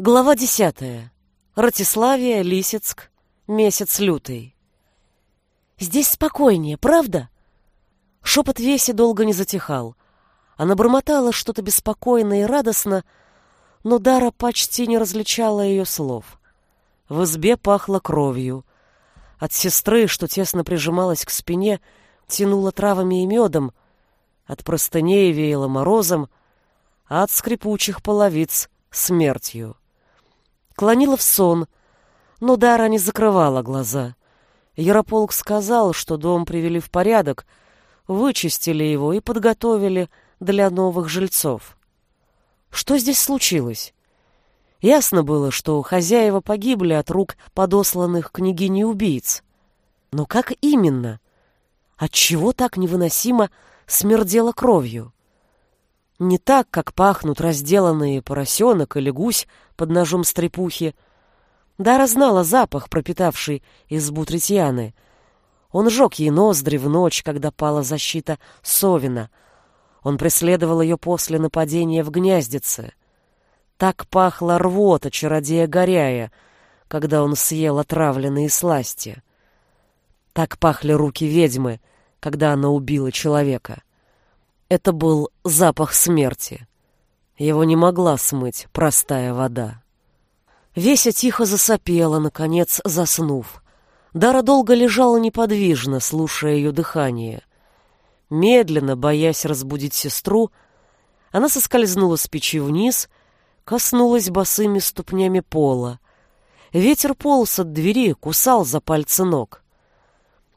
Глава десятая. Ратиславия, Лисицк, месяц лютый. «Здесь спокойнее, правда?» Шепот Веси долго не затихал. Она бормотала что-то беспокойно и радостно, но Дара почти не различала ее слов. В избе пахло кровью. От сестры, что тесно прижималась к спине, тянуло травами и медом, от простыней веяло морозом, а от скрипучих половиц — смертью клонила в сон, но Дара не закрывала глаза. Ярополк сказал, что дом привели в порядок, вычистили его и подготовили для новых жильцов. Что здесь случилось? Ясно было, что хозяева погибли от рук подосланных княгиней убийц. Но как именно? Отчего так невыносимо смердело кровью? Не так, как пахнут разделанные поросенок или гусь под ножом стрепухи. Дара знала запах, пропитавший избу Третьяны. Он жег ей ноздри в ночь, когда пала защита Совина. Он преследовал ее после нападения в гнездице. Так пахла рвота чародея Горяя, когда он съел отравленные сласти. Так пахли руки ведьмы, когда она убила человека. Это был запах смерти. Его не могла смыть простая вода. Веся тихо засопела, наконец заснув. Дара долго лежала неподвижно, слушая ее дыхание. Медленно, боясь разбудить сестру, она соскользнула с печи вниз, коснулась босыми ступнями пола. Ветер полз от двери, кусал за пальцы ног.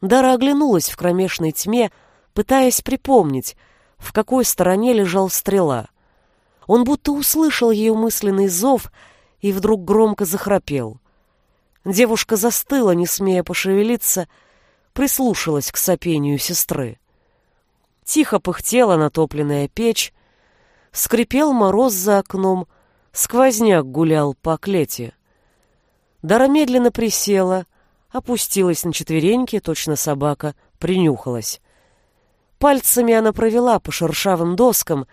Дара оглянулась в кромешной тьме, пытаясь припомнить, в какой стороне лежал стрела. Он будто услышал ее мысленный зов и вдруг громко захрапел. Девушка застыла, не смея пошевелиться, прислушалась к сопению сестры. Тихо пыхтела натопленная печь, скрипел мороз за окном, сквозняк гулял по клете. Дара медленно присела, опустилась на четвереньки, точно собака, принюхалась. Пальцами она провела по шершавым доскам,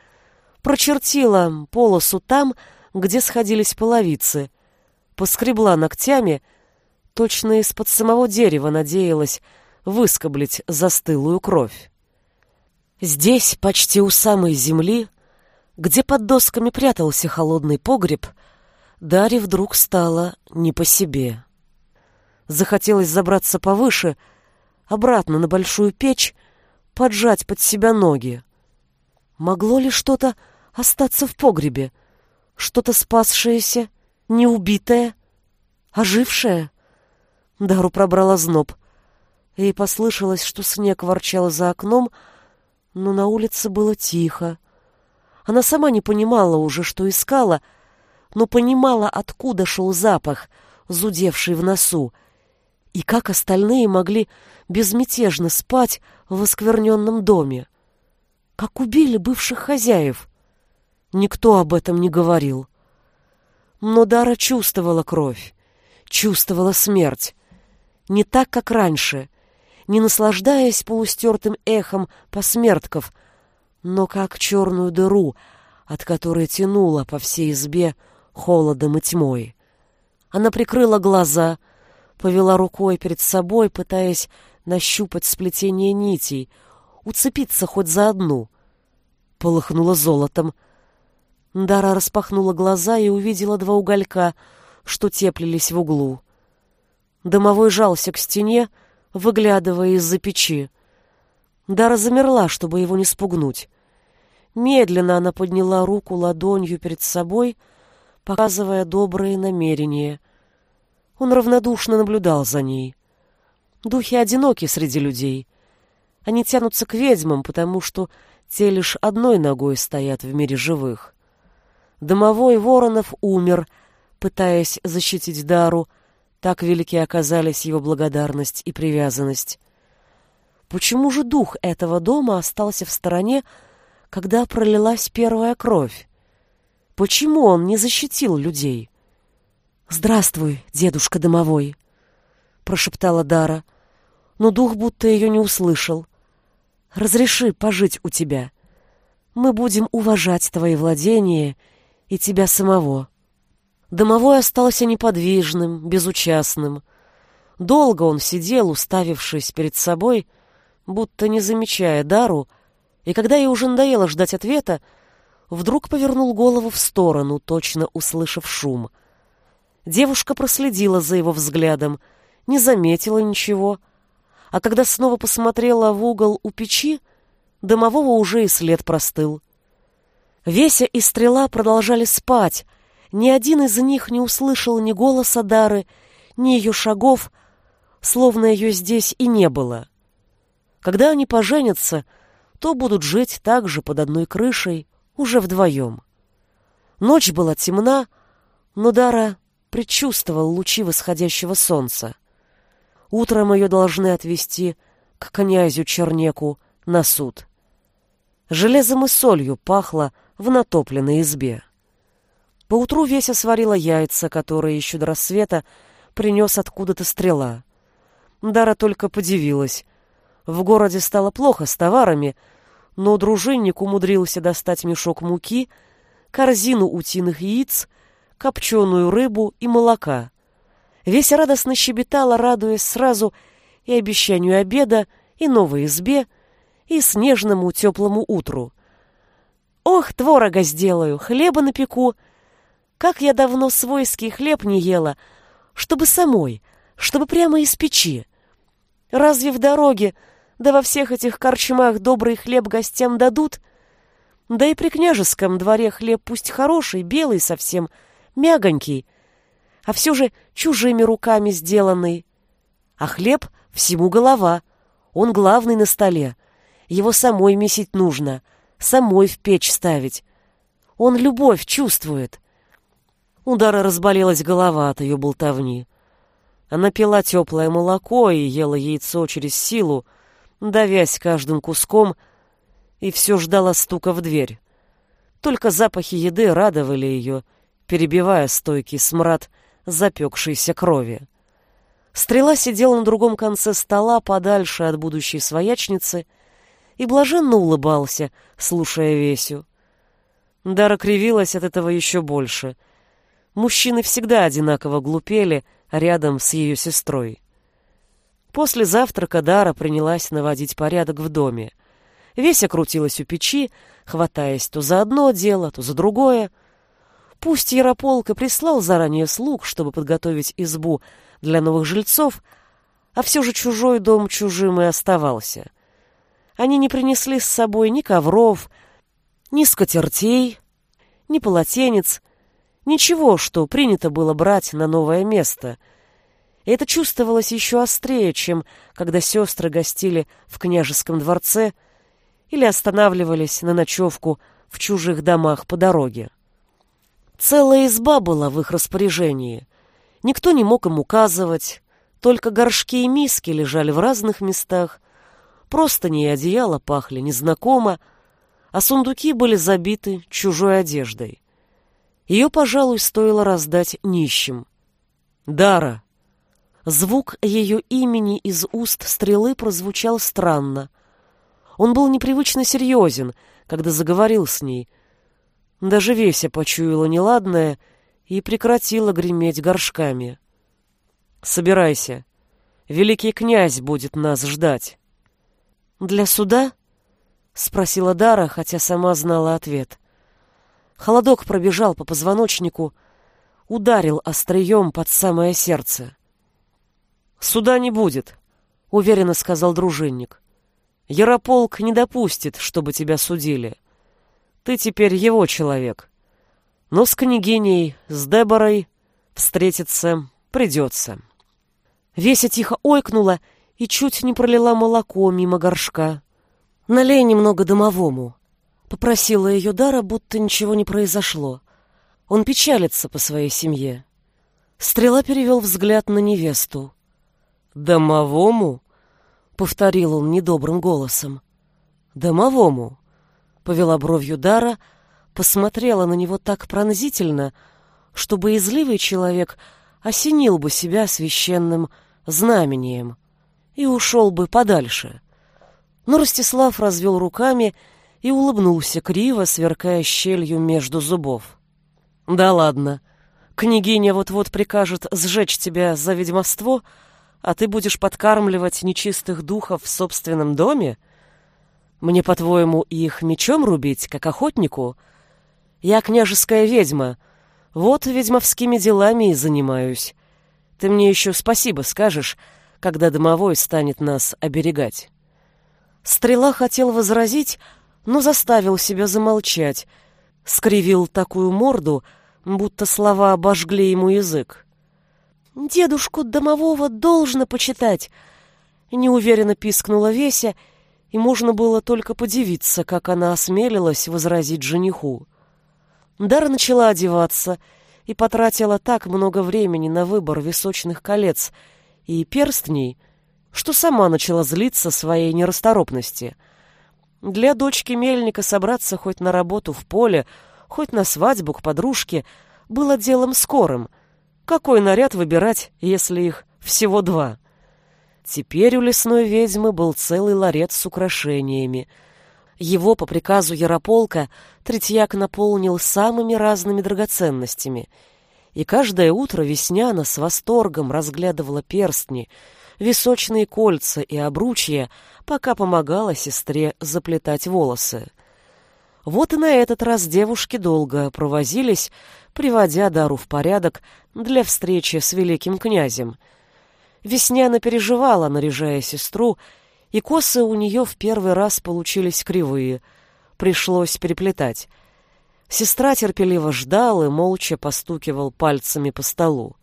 прочертила полосу там, где сходились половицы, поскребла ногтями, точно из-под самого дерева надеялась выскоблить застылую кровь. Здесь, почти у самой земли, где под досками прятался холодный погреб, Даре вдруг стало не по себе. Захотелось забраться повыше, обратно на большую печь, поджать под себя ноги. Могло ли что-то остаться в погребе? Что-то спасшееся, неубитое, ожившее? Дару пробрала зноб. Ей послышалось, что снег ворчал за окном, но на улице было тихо. Она сама не понимала уже, что искала, но понимала, откуда шел запах, зудевший в носу, и как остальные могли безмятежно спать в оскверненном доме. Как убили бывших хозяев. Никто об этом не говорил. Но Дара чувствовала кровь, чувствовала смерть. Не так, как раньше, не наслаждаясь полустертым эхом посмертков, но как черную дыру, от которой тянуло по всей избе холодом и тьмой. Она прикрыла глаза, повела рукой перед собой, пытаясь нащупать сплетение нитей, уцепиться хоть за одну. Полыхнула золотом. Дара распахнула глаза и увидела два уголька, что теплились в углу. Домовой жался к стене, выглядывая из-за печи. Дара замерла, чтобы его не спугнуть. Медленно она подняла руку ладонью перед собой, показывая добрые намерения. Он равнодушно наблюдал за ней. Духи одиноки среди людей. Они тянутся к ведьмам, потому что те лишь одной ногой стоят в мире живых. Домовой Воронов умер, пытаясь защитить Дару, так велики оказались его благодарность и привязанность. Почему же дух этого дома остался в стороне, когда пролилась первая кровь? Почему он не защитил людей? «Здравствуй, дедушка домовой!» Прошептала Дара, но дух будто ее не услышал. Разреши пожить у тебя. Мы будем уважать твои владения и тебя самого. Домовой остался неподвижным, безучастным. Долго он сидел, уставившись перед собой, будто не замечая Дару, и когда ей уже надоело ждать ответа, вдруг повернул голову в сторону, точно услышав шум. Девушка проследила за его взглядом, не заметила ничего, а когда снова посмотрела в угол у печи, домового уже и след простыл. Веся и Стрела продолжали спать, ни один из них не услышал ни голоса Дары, ни ее шагов, словно ее здесь и не было. Когда они поженятся, то будут жить также под одной крышей, уже вдвоем. Ночь была темна, но Дара предчувствовал лучи восходящего солнца. Утром ее должны отвезти к князю Чернеку на суд. Железом и солью пахло в натопленной избе. Поутру Веся сварила яйца, которые еще до рассвета принес откуда-то стрела. Дара только подивилась. В городе стало плохо с товарами, но дружинник умудрился достать мешок муки, корзину утиных яиц, копченую рыбу и молока. Веся радостно щебетала, радуясь сразу и обещанию обеда, и новой избе, и снежному теплому утру. «Ох, творога сделаю, хлеба напеку! Как я давно свойский хлеб не ела, чтобы самой, чтобы прямо из печи! Разве в дороге, да во всех этих корчмах добрый хлеб гостям дадут? Да и при княжеском дворе хлеб пусть хороший, белый совсем, мягонький, а все же чужими руками сделанный. А хлеб всему голова, он главный на столе, его самой месить нужно, самой в печь ставить. Он любовь чувствует. Удара разболелась голова от ее болтовни. Она пила теплое молоко и ела яйцо через силу, давясь каждым куском, и все ждала стука в дверь. Только запахи еды радовали ее, перебивая стойкий смрад запекшейся крови. Стрела сидела на другом конце стола, подальше от будущей своячницы, и блаженно улыбался, слушая Весю. Дара кривилась от этого еще больше. Мужчины всегда одинаково глупели рядом с ее сестрой. После завтрака Дара принялась наводить порядок в доме. Веся крутилась у печи, хватаясь то за одно дело, то за другое. Пусть Ярополк и прислал заранее слуг, чтобы подготовить избу для новых жильцов, а все же чужой дом чужим и оставался. Они не принесли с собой ни ковров, ни скатертей, ни полотенец, ничего, что принято было брать на новое место. И это чувствовалось еще острее, чем когда сестры гостили в княжеском дворце или останавливались на ночевку в чужих домах по дороге. Целая изба была в их распоряжении. Никто не мог им указывать, только горшки и миски лежали в разных местах, простыни и одеяло пахли незнакомо, а сундуки были забиты чужой одеждой. Ее, пожалуй, стоило раздать нищим. «Дара!» Звук ее имени из уст стрелы прозвучал странно. Он был непривычно серьезен, когда заговорил с ней, даже Веся почуяла неладное и прекратила греметь горшками. «Собирайся. Великий князь будет нас ждать». «Для суда?» — спросила Дара, хотя сама знала ответ. Холодок пробежал по позвоночнику, ударил острием под самое сердце. «Суда не будет», — уверенно сказал дружинник. «Ярополк не допустит, чтобы тебя судили. Ты теперь его человек. Но с княгиней, с Деборой встретиться придется. Веся тихо ойкнула и чуть не пролила молоко мимо горшка. «Налей немного домовому», — попросила ее Дара, будто ничего не произошло. Он печалится по своей семье. Стрела перевел взгляд на невесту. «Домовому?» — повторил он недобрым голосом. «Домовому?» Повела бровью Дара, посмотрела на него так пронзительно, что боязливый человек осенил бы себя священным знамением и ушел бы подальше. Но Ростислав развел руками и улыбнулся криво, сверкая щелью между зубов. «Да ладно, Княгиня вот-вот прикажет сжечь тебя за ведьмовство, а ты будешь подкармливать нечистых духов в собственном доме? Мне, по-твоему, их мечом рубить, как охотнику? Я княжеская ведьма. Вот ведьмовскими делами и занимаюсь. Ты мне еще спасибо скажешь, когда домовой станет нас оберегать. Стрела хотел возразить, но заставил себя замолчать, скривил такую морду, будто слова обожгли ему язык. «Дедушку домового должно почитать!» Неуверенно пискнула Веся, и можно было только подивиться, как она осмелилась возразить жениху. Дара начала одеваться и потратила так много времени на выбор височных колец и перстней, что сама начала злиться своей нерасторопности. Для дочки Мельника собраться хоть на работу в поле — хоть на свадьбу к подружке, было делом скорым. Какой наряд выбирать, если их всего два? Теперь у лесной ведьмы был целый ларец с украшениями. Его, по приказу Ярополка, Третьяк наполнил самыми разными драгоценностями. И каждое утро Весняна с восторгом разглядывала перстни, височные кольца и обручья, пока помогала сестре заплетать волосы. Вот и на этот раз девушки долго провозились, приводя Дару в порядок для встречи с великим князем. Весняна переживала, наряжая сестру, и косы у нее в первый раз получились кривые. Пришлось переплетать. Сестра терпеливо ждал и молча постукивал пальцами по столу.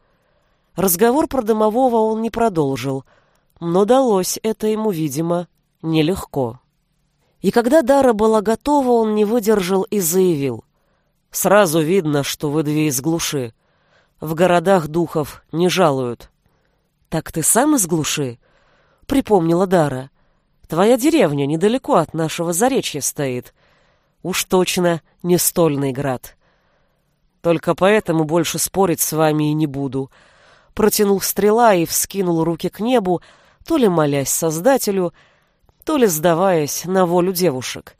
Разговор про домового он не продолжил, но далось это ему, видимо, нелегко. И когда Дара была готова, он не выдержал и заявил. «Сразу видно, что вы две из глуши. В городах духов не жалуют». «Так ты сам из глуши?» — припомнила Дара. «Твоя деревня недалеко от нашего заречья стоит. Уж точно не стольный град». «Только поэтому больше спорить с вами и не буду», — протянул стрела и вскинул руки к небу, то ли молясь Создателю, — то ли сдаваясь на волю девушек.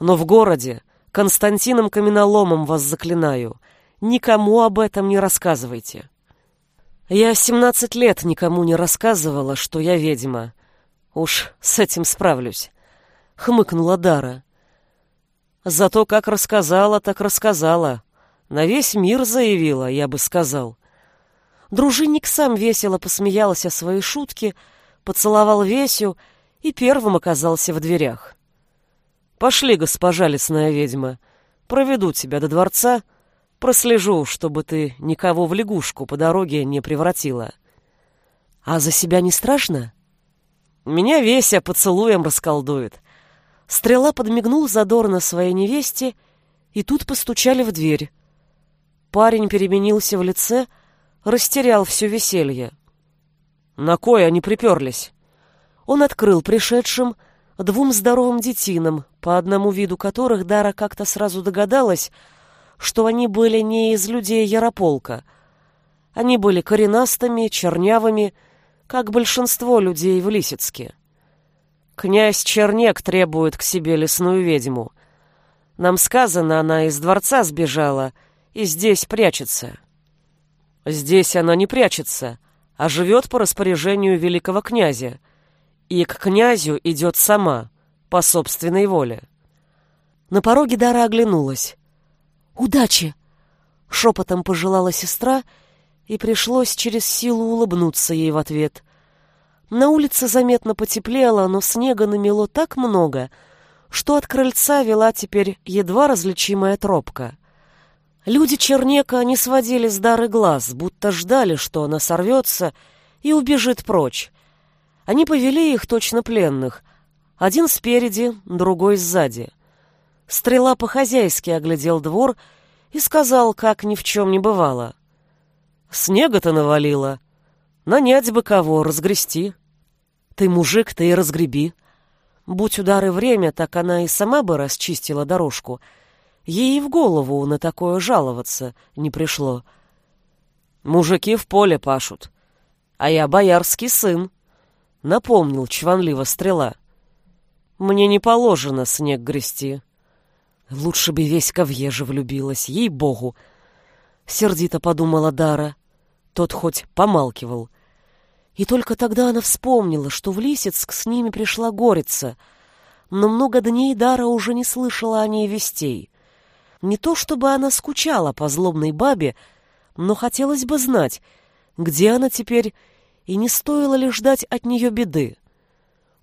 Но в городе, Константином Каменоломом вас заклинаю, никому об этом не рассказывайте. Я семнадцать лет никому не рассказывала, что я ведьма. Уж с этим справлюсь, — хмыкнула Дара. Зато как рассказала, так рассказала. На весь мир заявила, я бы сказал. Дружинник сам весело посмеялся о своей шутке, поцеловал Весю и первым оказался в дверях. «Пошли, госпожа лесная ведьма, проведу тебя до дворца, прослежу, чтобы ты никого в лягушку по дороге не превратила». «А за себя не страшно?» «Меня Веся поцелуем расколдует». Стрела подмигнул задорно своей невесте, и тут постучали в дверь. Парень переменился в лице, растерял все веселье. «На кой они приперлись?» он открыл пришедшим двум здоровым детинам, по одному виду которых Дара как-то сразу догадалась, что они были не из людей Ярополка. Они были коренастыми, чернявыми, как большинство людей в Лисицке. Князь Чернек требует к себе лесную ведьму. Нам сказано, она из дворца сбежала и здесь прячется. Здесь она не прячется, а живет по распоряжению великого князя, и к князю идет сама, по собственной воле. На пороге Дара оглянулась. «Удачи!» — шепотом пожелала сестра, и пришлось через силу улыбнуться ей в ответ. На улице заметно потеплело, но снега намело так много, что от крыльца вела теперь едва различимая тропка. Люди Чернека не сводили с Дары глаз, будто ждали, что она сорвется и убежит прочь, они повели их точно пленных. Один спереди, другой сзади. Стрела по-хозяйски оглядел двор и сказал, как ни в чем не бывало. «Снега-то навалило. Нанять бы кого, разгрести. Ты мужик, ты и разгреби. Будь удары время, так она и сама бы расчистила дорожку. Ей и в голову на такое жаловаться не пришло. Мужики в поле пашут, а я боярский сын напомнил чванливо стрела. Мне не положено снег грести. Лучше бы весь Ежи влюбилась, ей-богу. сердито подумала Дара. Тот хоть помалкивал. И только тогда она вспомнила, что в Лисицк с ними пришла Горица, но много дней Дара уже не слышала о ней вестей. Не то чтобы она скучала по злобной бабе, но хотелось бы знать, где она теперь, и не стоило ли ждать от нее беды.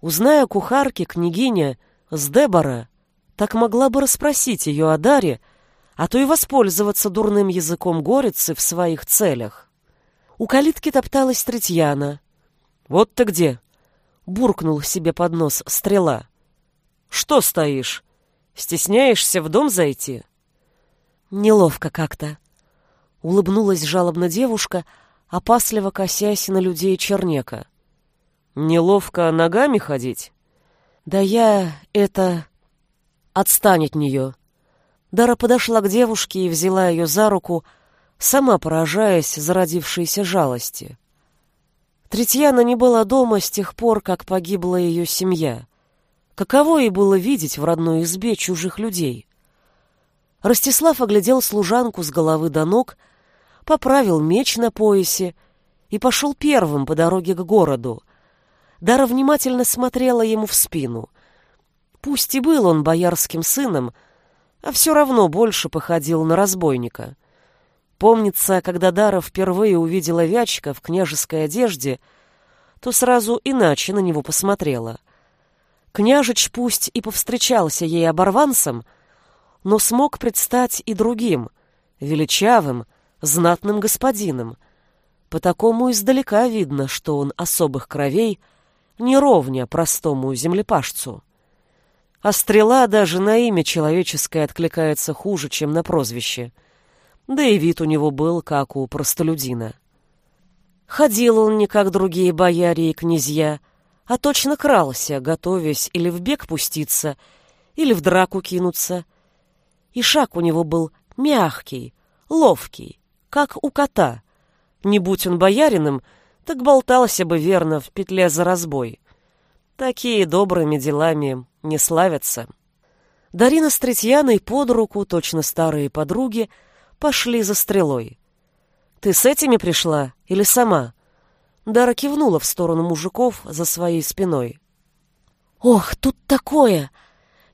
Узная кухарки, княгиня, с Дебора, так могла бы расспросить ее о Даре, а то и воспользоваться дурным языком горицы в своих целях. У калитки топталась Третьяна. «Вот ты где!» — буркнул себе под нос стрела. «Что стоишь? Стесняешься в дом зайти?» Неловко как-то. Улыбнулась жалобно девушка, опасливо косясь на людей Чернека. «Неловко ногами ходить?» «Да я... это...» «Отстань от нее!» Дара подошла к девушке и взяла ее за руку, сама поражаясь зародившейся жалости. Третьяна не была дома с тех пор, как погибла ее семья. Каково ей было видеть в родной избе чужих людей? Ростислав оглядел служанку с головы до ног, поправил меч на поясе и пошел первым по дороге к городу. Дара внимательно смотрела ему в спину. Пусть и был он боярским сыном, а все равно больше походил на разбойника. Помнится, когда Дара впервые увидела Вячка в княжеской одежде, то сразу иначе на него посмотрела. Княжич пусть и повстречался ей оборванцем, но смог предстать и другим, величавым, знатным господином. По такому издалека видно, что он особых кровей, не ровня простому землепашцу. А стрела даже на имя человеческое откликается хуже, чем на прозвище. Да и вид у него был, как у простолюдина. Ходил он не как другие бояре и князья, а точно крался, готовясь или в бег пуститься, или в драку кинуться — и шаг у него был мягкий, ловкий, как у кота. Не будь он боярином, так болтался бы верно в петле за разбой. Такие добрыми делами не славятся. Дарина с Третьяной под руку, точно старые подруги, пошли за стрелой. «Ты с этими пришла или сама?» Дара кивнула в сторону мужиков за своей спиной. «Ох, тут такое!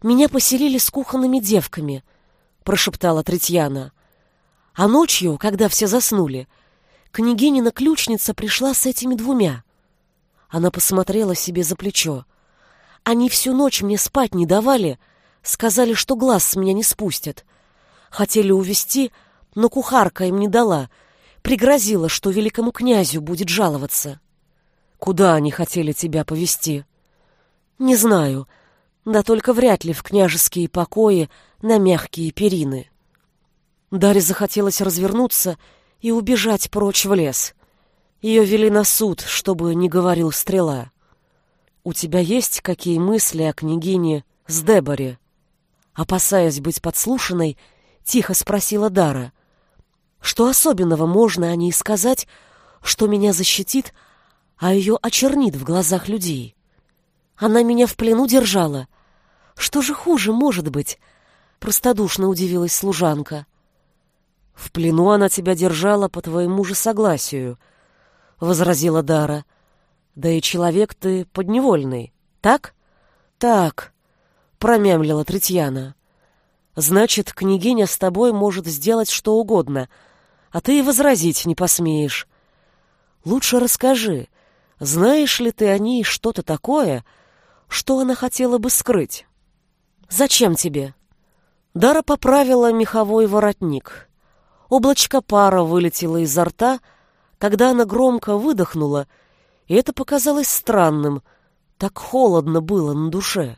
Меня поселили с кухонными девками. — прошептала Третьяна. А ночью, когда все заснули, княгинина ключница пришла с этими двумя. Она посмотрела себе за плечо. Они всю ночь мне спать не давали, сказали, что глаз с меня не спустят. Хотели увести, но кухарка им не дала, пригрозила, что великому князю будет жаловаться. Куда они хотели тебя повести? Не знаю, да только вряд ли в княжеские покои на мягкие перины. Даре захотелось развернуться и убежать прочь в лес. Ее вели на суд, чтобы не говорил стрела. «У тебя есть какие мысли о княгине с Деборе?» Опасаясь быть подслушанной, тихо спросила Дара. «Что особенного можно о ней сказать, что меня защитит, а ее очернит в глазах людей? Она меня в плену держала. Что же хуже может быть?» Простодушно удивилась служанка. «В плену она тебя держала по твоему же согласию», — возразила Дара. «Да и человек ты подневольный, так?» «Так», — промямлила Третьяна. «Значит, княгиня с тобой может сделать что угодно, а ты и возразить не посмеешь. Лучше расскажи, знаешь ли ты о ней что-то такое, что она хотела бы скрыть?» «Зачем тебе?» Дара поправила меховой воротник. Облачко пара вылетело изо рта, когда она громко выдохнула, и это показалось странным. Так холодно было на душе.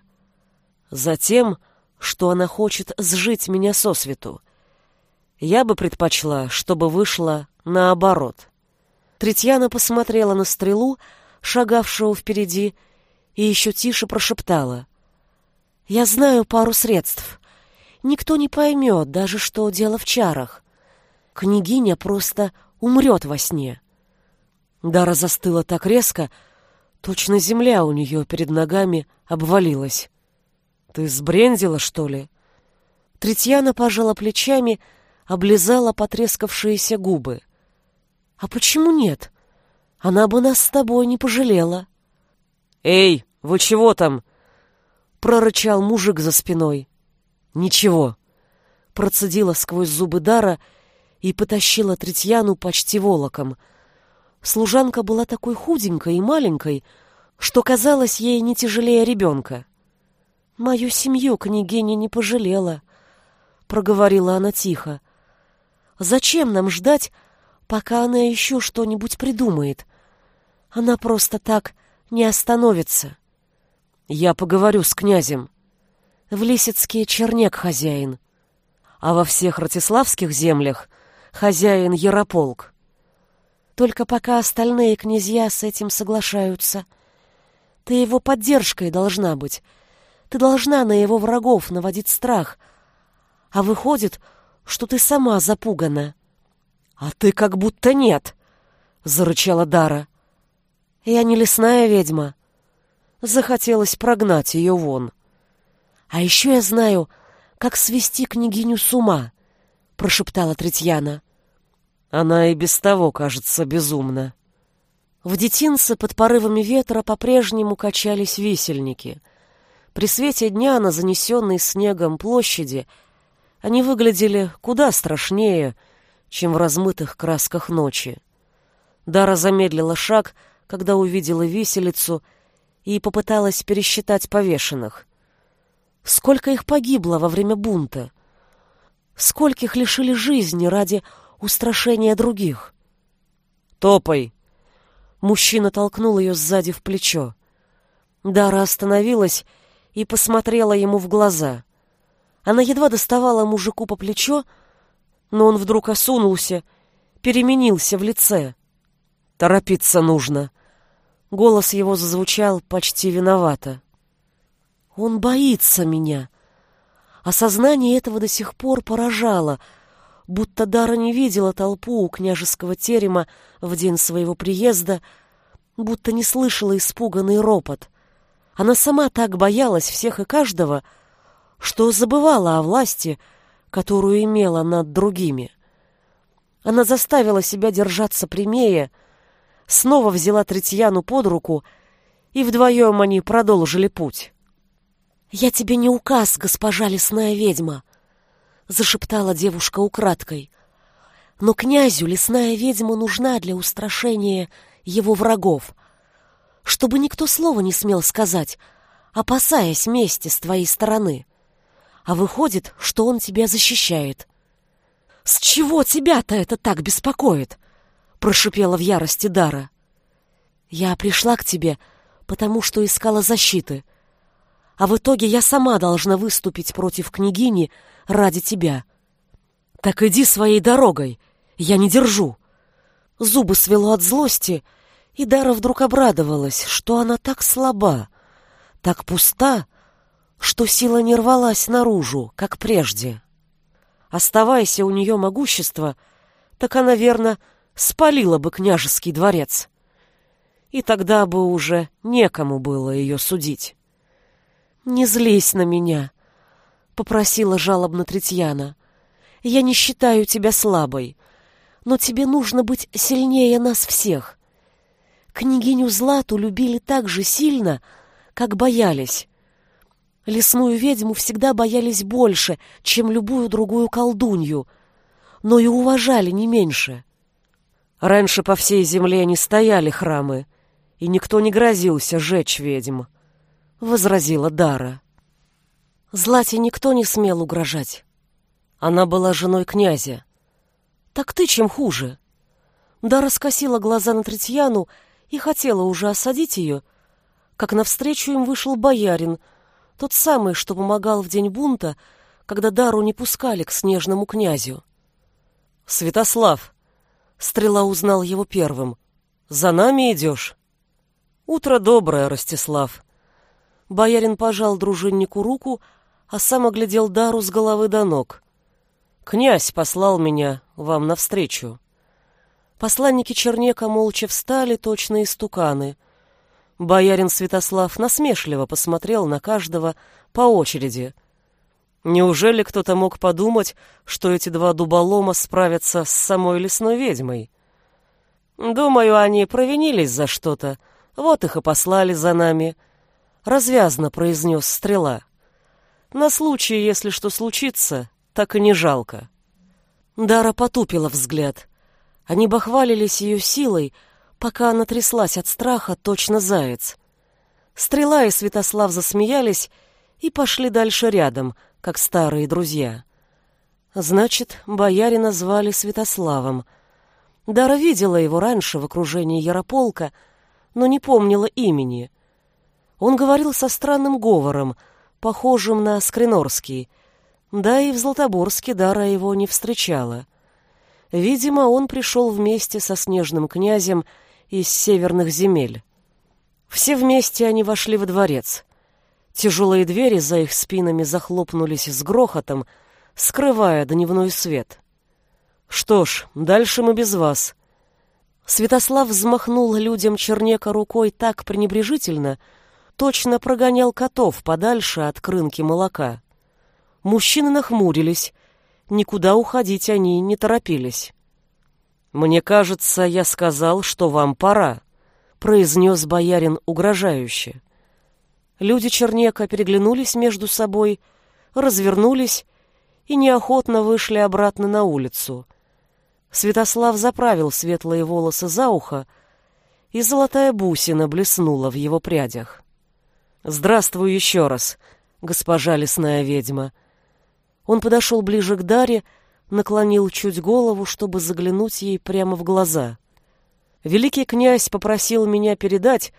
Затем, что она хочет сжить меня сосвету. Я бы предпочла, чтобы вышло наоборот. Третьяна посмотрела на стрелу, шагавшего впереди, и еще тише прошептала. «Я знаю пару средств» никто не поймет даже, что дело в чарах. Княгиня просто умрет во сне. Дара застыла так резко, точно земля у нее перед ногами обвалилась. «Ты сбрендила, что ли?» Третьяна пожала плечами, облизала потрескавшиеся губы. «А почему нет? Она бы нас с тобой не пожалела». «Эй, вы чего там?» — прорычал мужик за спиной. «Ничего», — процедила сквозь зубы Дара и потащила Третьяну почти волоком. Служанка была такой худенькой и маленькой, что казалось ей не тяжелее ребенка. «Мою семью княгиня не пожалела», — проговорила она тихо. «Зачем нам ждать, пока она еще что-нибудь придумает? Она просто так не остановится». «Я поговорю с князем». «В Лисицкий чернек хозяин, а во всех ратиславских землях хозяин Ярополк. Только пока остальные князья с этим соглашаются. Ты его поддержкой должна быть. Ты должна на его врагов наводить страх. А выходит, что ты сама запугана. — А ты как будто нет, — зарычала Дара. — Я не лесная ведьма. Захотелось прогнать ее вон. А еще я знаю, как свести княгиню с ума, — прошептала Третьяна. Она и без того кажется безумна. В детинце под порывами ветра по-прежнему качались висельники. При свете дня на занесенной снегом площади они выглядели куда страшнее, чем в размытых красках ночи. Дара замедлила шаг, когда увидела виселицу, и попыталась пересчитать повешенных. Сколько их погибло во время бунта? Скольких лишили жизни ради устрашения других. «Топай!» Мужчина толкнул ее сзади в плечо. Дара остановилась и посмотрела ему в глаза. Она едва доставала мужику по плечо, но он вдруг осунулся, переменился в лице. «Торопиться нужно!» Голос его зазвучал почти виновато. «Он боится меня!» Осознание этого до сих пор поражало — будто Дара не видела толпу у княжеского терема в день своего приезда, будто не слышала испуганный ропот. Она сама так боялась всех и каждого, что забывала о власти, которую имела над другими. Она заставила себя держаться прямее, снова взяла Третьяну под руку, и вдвоем они продолжили путь. «Я тебе не указ, госпожа лесная ведьма», зашептала девушка украдкой. Но князю лесная ведьма нужна для устрашения его врагов, чтобы никто слова не смел сказать, опасаясь мести с твоей стороны. А выходит, что он тебя защищает. «С чего тебя-то это так беспокоит?» — прошипела в ярости Дара. «Я пришла к тебе, потому что искала защиты. А в итоге я сама должна выступить против княгини ради тебя. Так иди своей дорогой, я не держу. Зубы свело от злости, и Дара вдруг обрадовалась, что она так слаба, так пуста, что сила не рвалась наружу, как прежде. Оставайся у нее могущество, так она, верно, спалила бы княжеский дворец. И тогда бы уже некому было ее судить. «Не злись на меня», — попросила жалобно Третьяна. «Я не считаю тебя слабой, но тебе нужно быть сильнее нас всех. Княгиню Злату любили так же сильно, как боялись. Лесную ведьму всегда боялись больше, чем любую другую колдунью, но и уважали не меньше. Раньше по всей земле не стояли храмы, и никто не грозился жечь ведьм», — возразила Дара. Злате никто не смел угрожать. Она была женой князя. Так ты чем хуже? Дара скосила глаза на Третьяну и хотела уже осадить ее, как навстречу им вышел боярин, тот самый, что помогал в день бунта, когда Дару не пускали к снежному князю. «Святослав!» — Стрела узнал его первым. «За нами идешь?» «Утро доброе, Ростислав!» Боярин пожал дружиннику руку, а сам оглядел Дару с головы до ног. «Князь послал меня вам навстречу». Посланники Чернека молча встали, точно истуканы. Боярин Святослав насмешливо посмотрел на каждого по очереди. Неужели кто-то мог подумать, что эти два дуболома справятся с самой лесной ведьмой? Думаю, они провинились за что-то, вот их и послали за нами, — развязно произнес стрела. На случай, если что случится, так и не жалко. Дара потупила взгляд. Они бахвалились ее силой, пока она тряслась от страха, точно заяц. Стрела и Святослав засмеялись и пошли дальше рядом, как старые друзья. Значит, боярина звали Святославом. Дара видела его раньше в окружении Ярополка, но не помнила имени. Он говорил со странным говором, похожим на скринорский. Да и в Златоборске Дара его не встречала. Видимо, он пришел вместе со снежным князем из северных земель. Все вместе они вошли во дворец. Тяжелые двери за их спинами захлопнулись с грохотом, скрывая дневной свет. «Что ж, дальше мы без вас», Святослав взмахнул людям Чернека рукой так пренебрежительно, точно прогонял котов подальше от крынки молока. Мужчины нахмурились, никуда уходить они не торопились. «Мне кажется, я сказал, что вам пора», — произнес боярин угрожающе. Люди Чернека переглянулись между собой, развернулись и неохотно вышли обратно на улицу. Святослав заправил светлые волосы за ухо, и золотая бусина блеснула в его прядях. «Здравствуй еще раз, госпожа лесная ведьма!» Он подошел ближе к Даре, наклонил чуть голову, чтобы заглянуть ей прямо в глаза. «Великий князь попросил меня передать,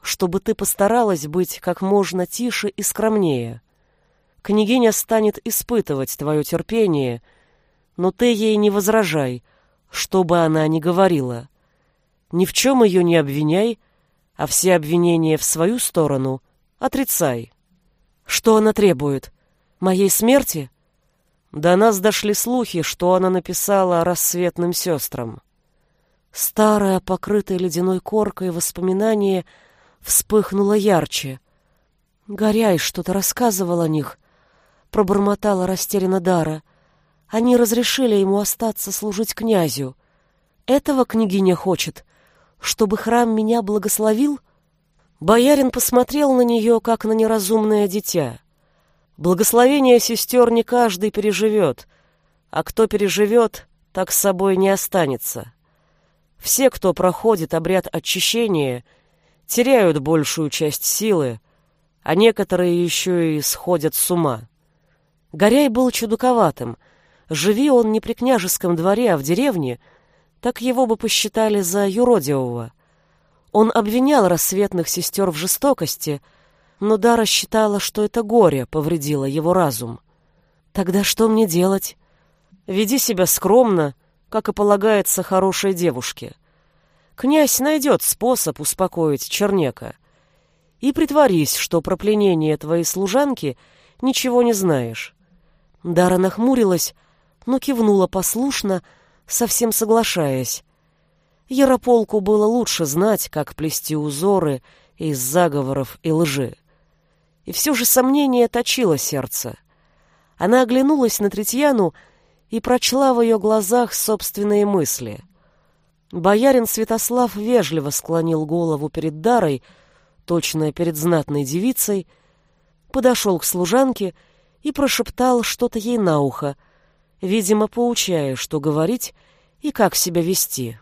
чтобы ты постаралась быть как можно тише и скромнее. Княгиня станет испытывать твое терпение, но ты ей не возражай, что бы она ни говорила. Ни в чем ее не обвиняй, а все обвинения в свою сторону отрицай. Что она требует? Моей смерти? До нас дошли слухи, что она написала рассветным сестрам. Старое, покрытое ледяной коркой воспоминание вспыхнуло ярче. Горяй что-то рассказывал о них, пробормотала растерянно Дара. Они разрешили ему остаться служить князю. Этого княгиня хочет, чтобы храм меня благословил? Боярин посмотрел на нее, как на неразумное дитя. Благословение сестер не каждый переживет, а кто переживет, так с собой не останется. Все, кто проходит обряд очищения, теряют большую часть силы, а некоторые еще и сходят с ума. Горяй был чудаковатым — Живи он не при княжеском дворе, а в деревне, так его бы посчитали за юродивого. Он обвинял рассветных сестер в жестокости, но Дара считала, что это горе повредило его разум. Тогда что мне делать? Веди себя скромно, как и полагается хорошей девушке. Князь найдет способ успокоить Чернека. И притворись, что про пленение твоей служанки ничего не знаешь. Дара нахмурилась, но кивнула послушно, совсем соглашаясь. Ярополку было лучше знать, как плести узоры из заговоров и лжи. И все же сомнение точило сердце. Она оглянулась на Третьяну и прочла в ее глазах собственные мысли. Боярин Святослав вежливо склонил голову перед Дарой, точно перед знатной девицей, подошел к служанке и прошептал что-то ей на ухо — видимо, поучая, что говорить и как себя вести.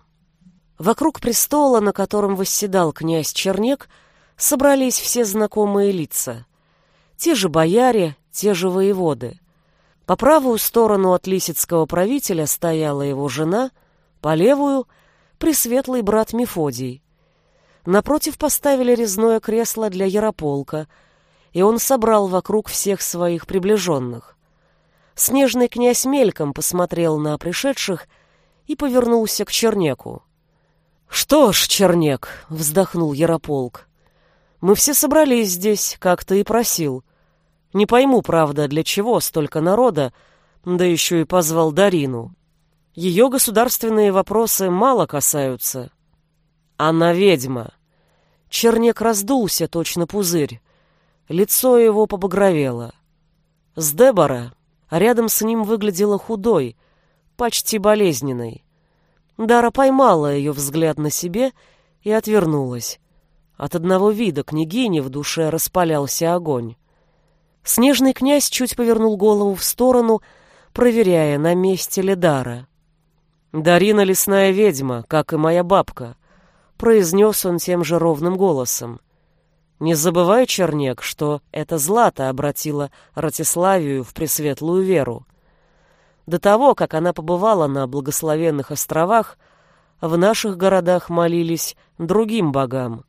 Вокруг престола, на котором восседал князь Чернек, собрались все знакомые лица. Те же бояре, те же воеводы. По правую сторону от лисицкого правителя стояла его жена, по левую — пресветлый брат Мефодий. Напротив поставили резное кресло для Ярополка, и он собрал вокруг всех своих приближенных. Снежный князь мельком посмотрел на пришедших и повернулся к Чернеку. «Что ж, Чернек», — вздохнул Ярополк, — «мы все собрались здесь, как ты и просил. Не пойму, правда, для чего столько народа, да еще и позвал Дарину. Ее государственные вопросы мало касаются. Она ведьма». Чернек раздулся, точно пузырь. Лицо его побагровело. С Дебора рядом с ним выглядела худой, почти болезненной. Дара поймала ее взгляд на себе и отвернулась. От одного вида княгини в душе распалялся огонь. Снежный князь чуть повернул голову в сторону, проверяя, на месте ли Дара. «Дарина лесная ведьма, как и моя бабка», — произнес он тем же ровным голосом. «Не забывай, Чернек, что это Злата обратила Ратиславию в пресветлую веру. До того, как она побывала на благословенных островах, в наших городах молились другим богам.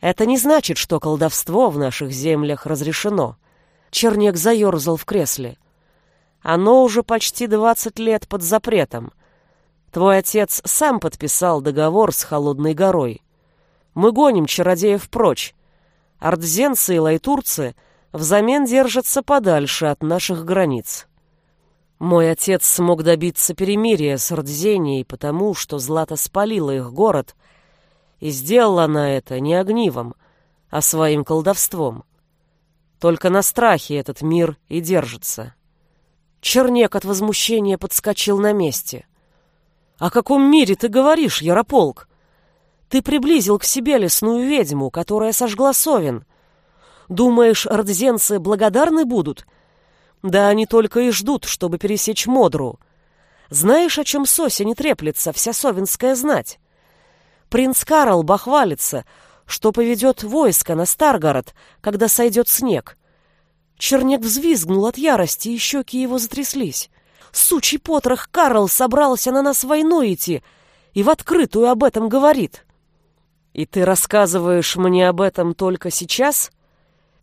Это не значит, что колдовство в наших землях разрешено. Чернек заерзал в кресле. Оно уже почти двадцать лет под запретом. Твой отец сам подписал договор с Холодной горой. Мы гоним чародеев прочь. Артзенцы и лайтурцы взамен держатся подальше от наших границ. Мой отец смог добиться перемирия с Рдзенией, потому что Злата спалила их город, и сделала она это не огнивом, а своим колдовством. Только на страхе этот мир и держится. Чернек от возмущения подскочил на месте. «О каком мире ты говоришь, Ярополк? Ты приблизил к себе лесную ведьму, которая сожгла совен. Думаешь, рдзенцы благодарны будут?» Да они только и ждут, чтобы пересечь Модру. Знаешь, о чем Сося не треплется, вся совинская знать? Принц Карл бахвалится, что поведет войско на Старгород, когда сойдет снег. Чернек взвизгнул от ярости, и щеки его затряслись. Сучий потрох Карл собрался на нас войну идти и в открытую об этом говорит. И ты рассказываешь мне об этом только сейчас?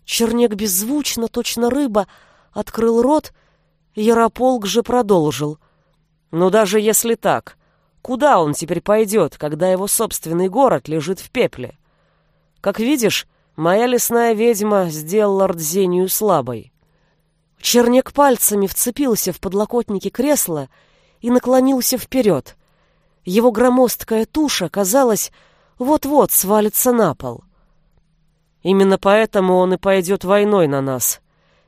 Чернек беззвучно, точно рыба, открыл рот, Ярополк же продолжил. «Ну даже если так, куда он теперь пойдет, когда его собственный город лежит в пепле? Как видишь, моя лесная ведьма сделала Рдзению слабой». Чернек пальцами вцепился в подлокотники кресла и наклонился вперед. Его громоздкая туша, казалось, вот-вот свалится на пол. Именно поэтому он и пойдет войной на нас,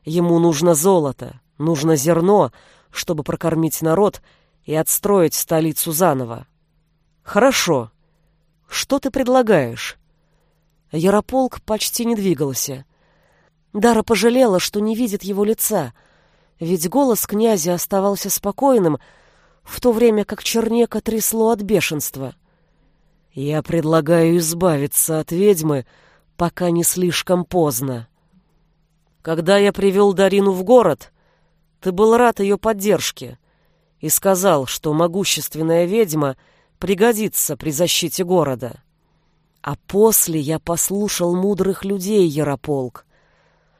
Ему нужно золото, нужно зерно, чтобы прокормить народ и отстроить столицу заново. Хорошо. Что ты предлагаешь? Ярополк почти не двигался. Дара пожалела, что не видит его лица, ведь голос князя оставался спокойным, в то время как Чернека трясло от бешенства. «Я предлагаю избавиться от ведьмы, пока не слишком поздно». Когда я привел Дарину в город, ты был рад ее поддержке и сказал, что могущественная ведьма пригодится при защите города. А после я послушал мудрых людей, Ярополк.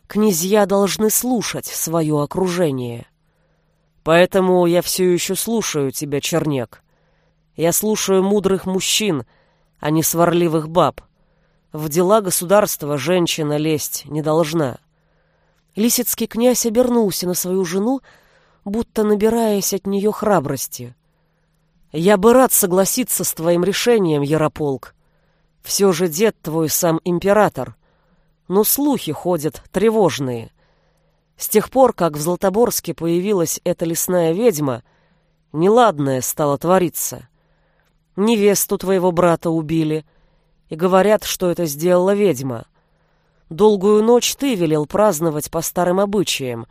Князья должны слушать свое окружение. Поэтому я все еще слушаю тебя, Чернек. Я слушаю мудрых мужчин, а не сварливых баб. В дела государства женщина лезть не должна. Лисицкий князь обернулся на свою жену, будто набираясь от нее храбрости. «Я бы рад согласиться с твоим решением, Ярополк. Все же дед твой сам император. Но слухи ходят тревожные. С тех пор, как в Златоборске появилась эта лесная ведьма, неладное стало твориться. Невесту твоего брата убили, и говорят, что это сделала ведьма. Долгую ночь ты велел праздновать по старым обычаям,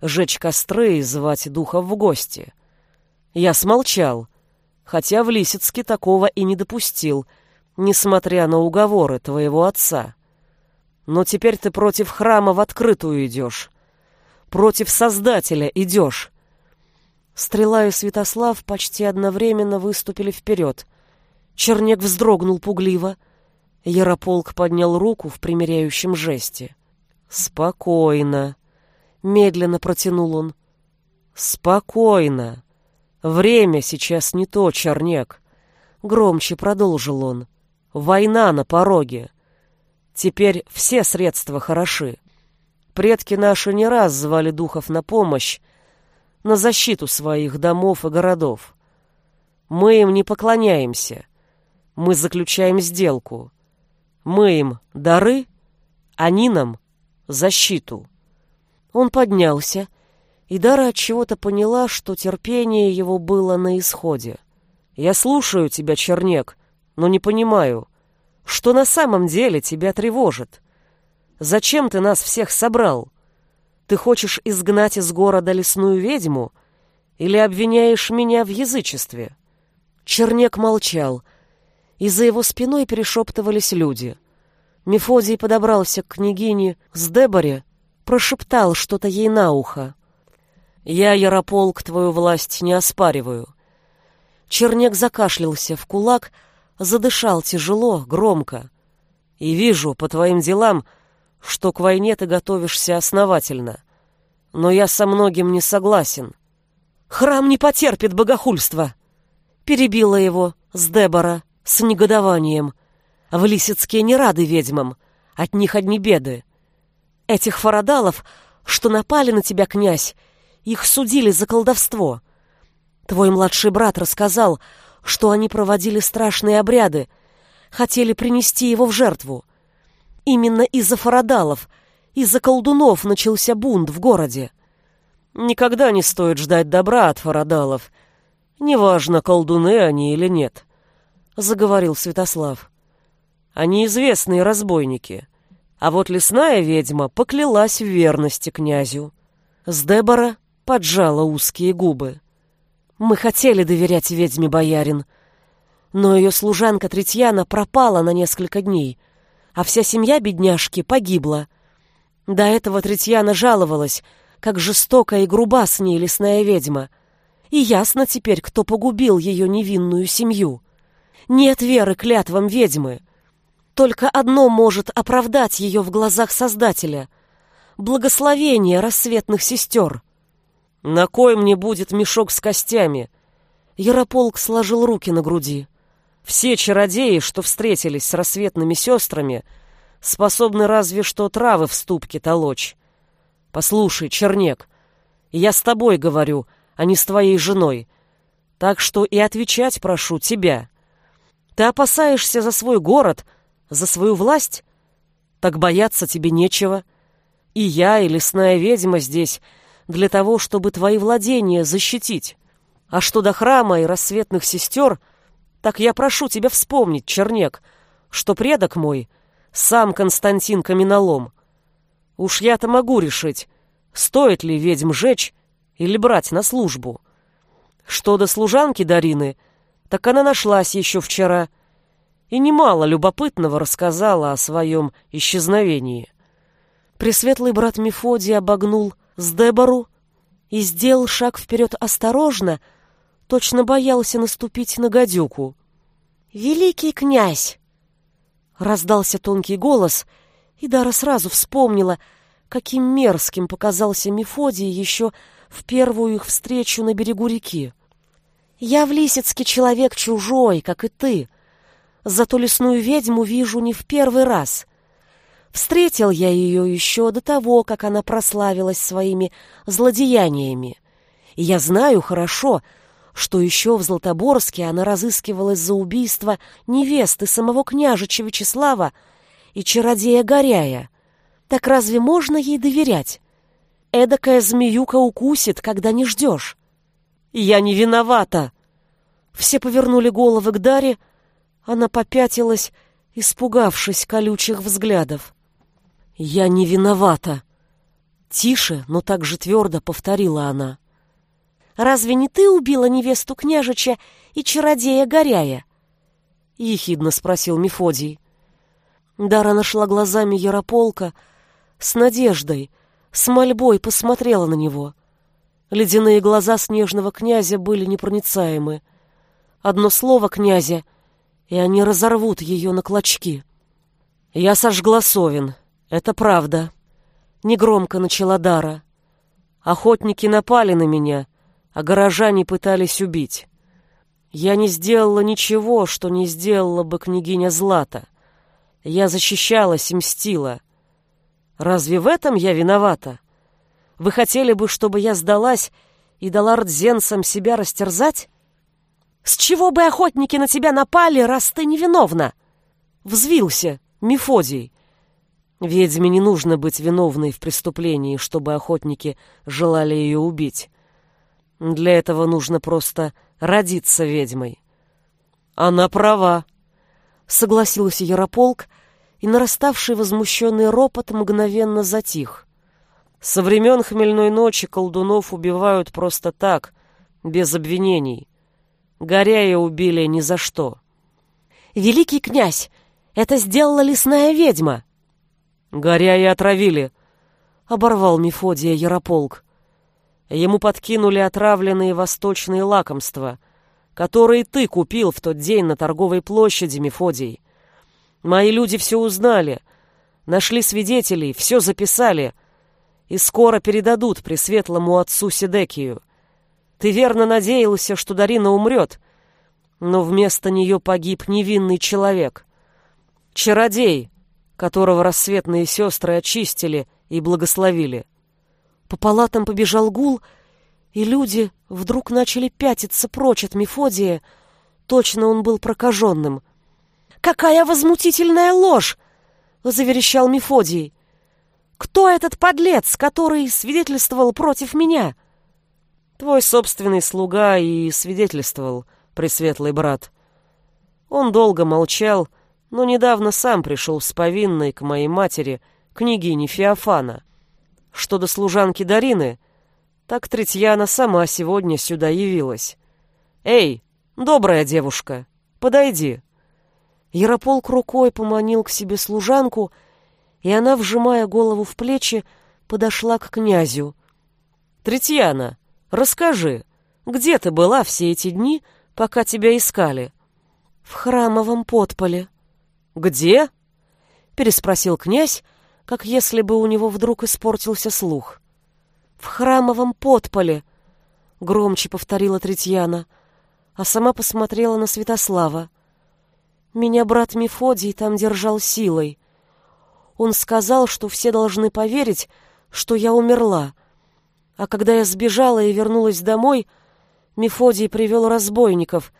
жечь костры и звать духов в гости. Я смолчал, хотя в Лисицке такого и не допустил, несмотря на уговоры твоего отца. Но теперь ты против храма в открытую идешь. Против Создателя идешь. Стрела и Святослав почти одновременно выступили вперед. Чернек вздрогнул пугливо — Ярополк поднял руку в примиряющем жесте. «Спокойно», — медленно протянул он. «Спокойно. Время сейчас не то, Чернек», — громче продолжил он. «Война на пороге. Теперь все средства хороши. Предки наши не раз звали духов на помощь, на защиту своих домов и городов. Мы им не поклоняемся. Мы заключаем сделку. Мы им дары, они нам защиту. Он поднялся, и Дара от чего-то поняла, что терпение его было на исходе. «Я слушаю тебя, Чернек, но не понимаю, что на самом деле тебя тревожит? Зачем ты нас всех собрал? Ты хочешь изгнать из города лесную ведьму или обвиняешь меня в язычестве?» Чернек молчал, и за его спиной перешептывались люди. Мефодий подобрался к княгине с Деборе, прошептал что-то ей на ухо. «Я, Ярополк, твою власть не оспариваю». Чернек закашлялся в кулак, задышал тяжело, громко. «И вижу по твоим делам, что к войне ты готовишься основательно. Но я со многим не согласен». «Храм не потерпит богохульства!» Перебила его с Дебора с негодованием. В Лисицкие не рады ведьмам, от них одни беды. Этих фарадалов, что напали на тебя, князь, их судили за колдовство. Твой младший брат рассказал, что они проводили страшные обряды, хотели принести его в жертву. Именно из-за фарадалов, из-за колдунов начался бунт в городе. Никогда не стоит ждать добра от фарадалов, неважно, колдуны они или нет, — заговорил Святослав. Они известные разбойники, а вот лесная ведьма поклялась в верности князю. С Дебора поджала узкие губы. Мы хотели доверять ведьме боярин, но ее служанка Третьяна пропала на несколько дней, а вся семья бедняжки погибла. До этого Третьяна жаловалась, как жестоко и груба с ней лесная ведьма. И ясно теперь, кто погубил ее невинную семью. Нет веры клятвам ведьмы. Только одно может оправдать ее в глазах Создателя — благословение рассветных сестер — «На кой мне будет мешок с костями?» Ярополк сложил руки на груди. «Все чародеи, что встретились с рассветными сестрами, способны разве что травы в ступке толочь. Послушай, Чернек, я с тобой говорю, а не с твоей женой, так что и отвечать прошу тебя. Ты опасаешься за свой город, за свою власть? Так бояться тебе нечего. И я, и лесная ведьма здесь — для того, чтобы твои владения защитить. А что до храма и рассветных сестер, так я прошу тебя вспомнить, Чернек, что предок мой — сам Константин Каменолом. Уж я-то могу решить, стоит ли ведьм жечь или брать на службу. Что до служанки Дарины, так она нашлась еще вчера и немало любопытного рассказала о своем исчезновении. Пресветлый брат Мефодий обогнул с Дебору и сделал шаг вперед осторожно, точно боялся наступить на гадюку. «Великий князь!» Раздался тонкий голос, и Дара сразу вспомнила, каким мерзким показался Мефодий еще в первую их встречу на берегу реки. «Я в Лисицке человек чужой, как и ты, зато лесную ведьму вижу не в первый раз». Встретил я ее еще до того, как она прославилась своими злодеяниями. И я знаю хорошо, что еще в Златоборске она разыскивалась за убийство невесты самого княжича Вячеслава и чародея Горяя. Так разве можно ей доверять? Эдакая змеюка укусит, когда не ждешь. Я не виновата. Все повернули головы к Даре, она попятилась, испугавшись колючих взглядов. «Я не виновата!» Тише, но так же твердо повторила она. «Разве не ты убила невесту княжича и чародея Горяя?» Ехидно спросил Мефодий. Дара нашла глазами Ярополка, с надеждой, с мольбой посмотрела на него. Ледяные глаза снежного князя были непроницаемы. Одно слово князя, и они разорвут ее на клочки. «Я сожгла Совин», «Это правда», — негромко начала Дара. «Охотники напали на меня, а горожане пытались убить. Я не сделала ничего, что не сделала бы княгиня Злата. Я защищалась и мстила. Разве в этом я виновата? Вы хотели бы, чтобы я сдалась и дала рдзенцам себя растерзать? С чего бы охотники на тебя напали, раз ты невиновна?» Взвился Мефодий. Ведьме не нужно быть виновной в преступлении, чтобы охотники желали ее убить. Для этого нужно просто родиться ведьмой. Она права, согласился Ярополк, и нараставший возмущенный ропот мгновенно затих. Со времен хмельной ночи колдунов убивают просто так, без обвинений. Горяя убили ни за что. «Великий князь, это сделала лесная ведьма!» «Горяя отравили!» — оборвал Мефодия Ярополк. Ему подкинули отравленные восточные лакомства, которые ты купил в тот день на торговой площади, Мефодий. Мои люди все узнали, нашли свидетелей, все записали и скоро передадут пресветлому отцу Сидекию. Ты верно надеялся, что Дарина умрет, но вместо нее погиб невинный человек. Чародей, которого рассветные сестры очистили и благословили. По палатам побежал гул, и люди вдруг начали пятиться прочь от Мефодия. Точно он был прокаженным. «Какая возмутительная ложь!» — заверещал Мефодий. «Кто этот подлец, который свидетельствовал против меня?» «Твой собственный слуга и свидетельствовал, пресветлый брат. Он долго молчал, но недавно сам пришел с повинной к моей матери, княгине Феофана. Что до служанки Дарины, так Третьяна сама сегодня сюда явилась. «Эй, добрая девушка, подойди!» Ярополк рукой поманил к себе служанку, и она, вжимая голову в плечи, подошла к князю. «Третьяна, расскажи, где ты была все эти дни, пока тебя искали?» «В храмовом подполе». «Где?» — переспросил князь, как если бы у него вдруг испортился слух. «В храмовом подполе», — громче повторила Третьяна, а сама посмотрела на Святослава. Меня брат Мефодий там держал силой. Он сказал, что все должны поверить, что я умерла. А когда я сбежала и вернулась домой, Мефодий привел разбойников,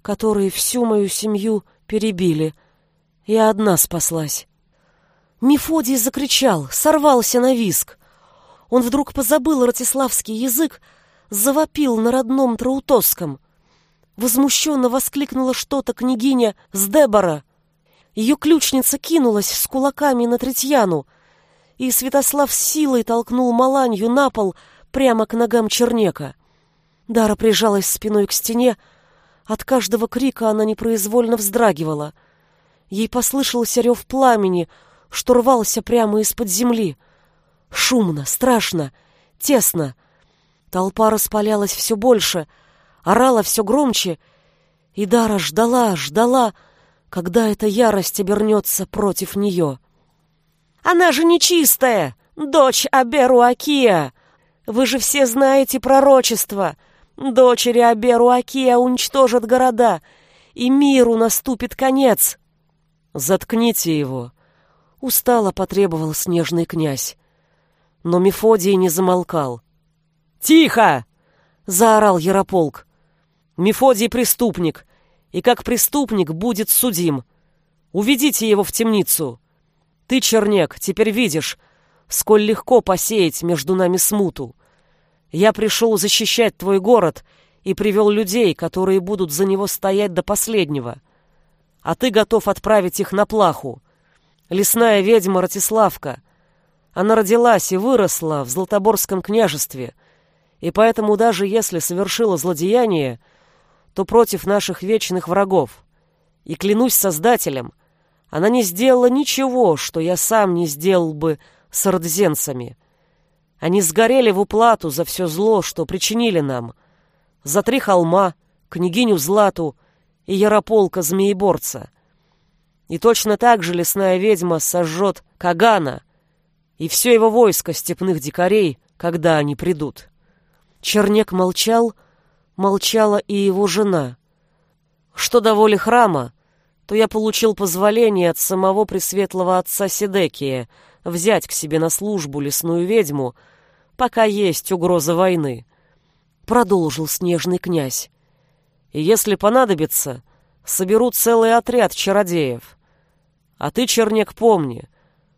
которые всю мою семью перебили. Я одна спаслась. Мефодий закричал, сорвался на виск. Он вдруг позабыл ратиславский язык, завопил на родном траутосском — Возмущенно воскликнула что-то княгиня с Дебора. Ее ключница кинулась с кулаками на Третьяну, и Святослав силой толкнул Маланью на пол прямо к ногам Чернека. Дара прижалась спиной к стене, от каждого крика она непроизвольно вздрагивала. Ей послышался рев пламени, что рвался прямо из-под земли. Шумно, страшно, тесно. Толпа распалялась все больше — орала все громче, и Дара ждала, ждала, когда эта ярость обернется против нее. «Она же нечистая, дочь Аберу Акия! Вы же все знаете пророчество! Дочери Аберу Акия уничтожат города, и миру наступит конец!» «Заткните его!» — устало потребовал снежный князь. Но Мефодий не замолкал. «Тихо!» — заорал Ярополк. Мефодий преступник, и как преступник будет судим. Уведите его в темницу. Ты, Чернек, теперь видишь, сколь легко посеять между нами смуту. Я пришел защищать твой город и привел людей, которые будут за него стоять до последнего. А ты готов отправить их на плаху. Лесная ведьма Ратиславка. Она родилась и выросла в Златоборском княжестве, и поэтому даже если совершила злодеяние, то против наших вечных врагов. И клянусь Создателем, она не сделала ничего, что я сам не сделал бы с ордзенцами. Они сгорели в уплату за все зло, что причинили нам. За три холма, княгиню Злату и Ярополка Змееборца. И точно так же лесная ведьма сожжет Кагана и все его войско степных дикарей, когда они придут. Чернек молчал, молчала и его жена. Что до воли храма, то я получил позволение от самого пресветлого отца Седекия взять к себе на службу лесную ведьму, пока есть угроза войны. Продолжил снежный князь. И если понадобится, соберу целый отряд чародеев. А ты, Чернек, помни,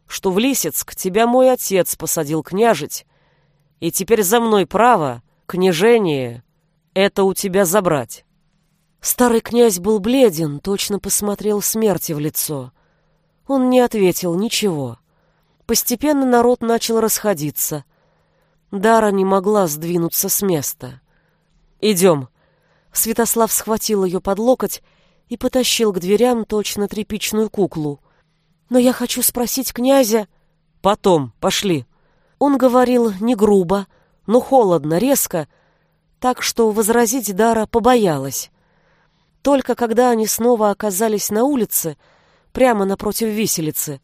что в Лисицк тебя мой отец посадил княжить, и теперь за мной право, княжение, это у тебя забрать. Старый князь был бледен, точно посмотрел смерти в лицо. Он не ответил ничего. Постепенно народ начал расходиться. Дара не могла сдвинуться с места. «Идем». Святослав схватил ее под локоть и потащил к дверям точно тряпичную куклу. «Но я хочу спросить князя...» «Потом, пошли». Он говорил не грубо, но холодно, резко, так что возразить Дара побоялась. Только когда они снова оказались на улице, прямо напротив виселицы,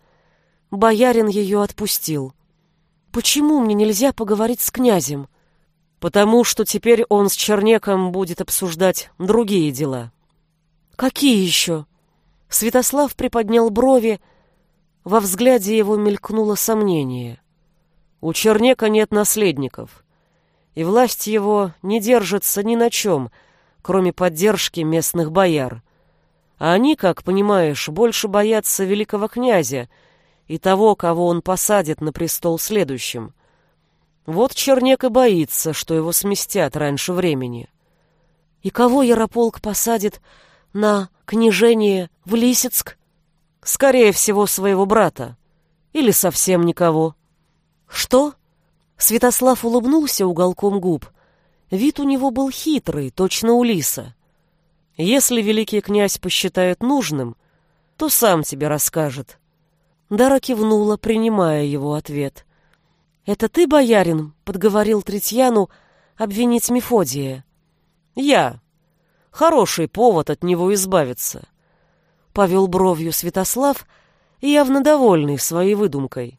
боярин ее отпустил. «Почему мне нельзя поговорить с князем?» «Потому что теперь он с Чернеком будет обсуждать другие дела». «Какие еще?» Святослав приподнял брови, во взгляде его мелькнуло сомнение. «У Чернека нет наследников, и власть его не держится ни на чем, кроме поддержки местных бояр. А они, как понимаешь, больше боятся великого князя и того, кого он посадит на престол следующим. Вот Чернек и боится, что его сместят раньше времени. И кого Ярополк посадит на княжение в Лисицк? Скорее всего, своего брата. Или совсем никого. Что? Святослав улыбнулся уголком губ. Вид у него был хитрый, точно у лиса. Если великий князь посчитает нужным, то сам тебе расскажет. Дара кивнула, принимая его ответ. «Это ты, боярин?» — подговорил Третьяну обвинить Мефодия. «Я. Хороший повод от него избавиться», — повел бровью Святослав, явно довольный своей выдумкой.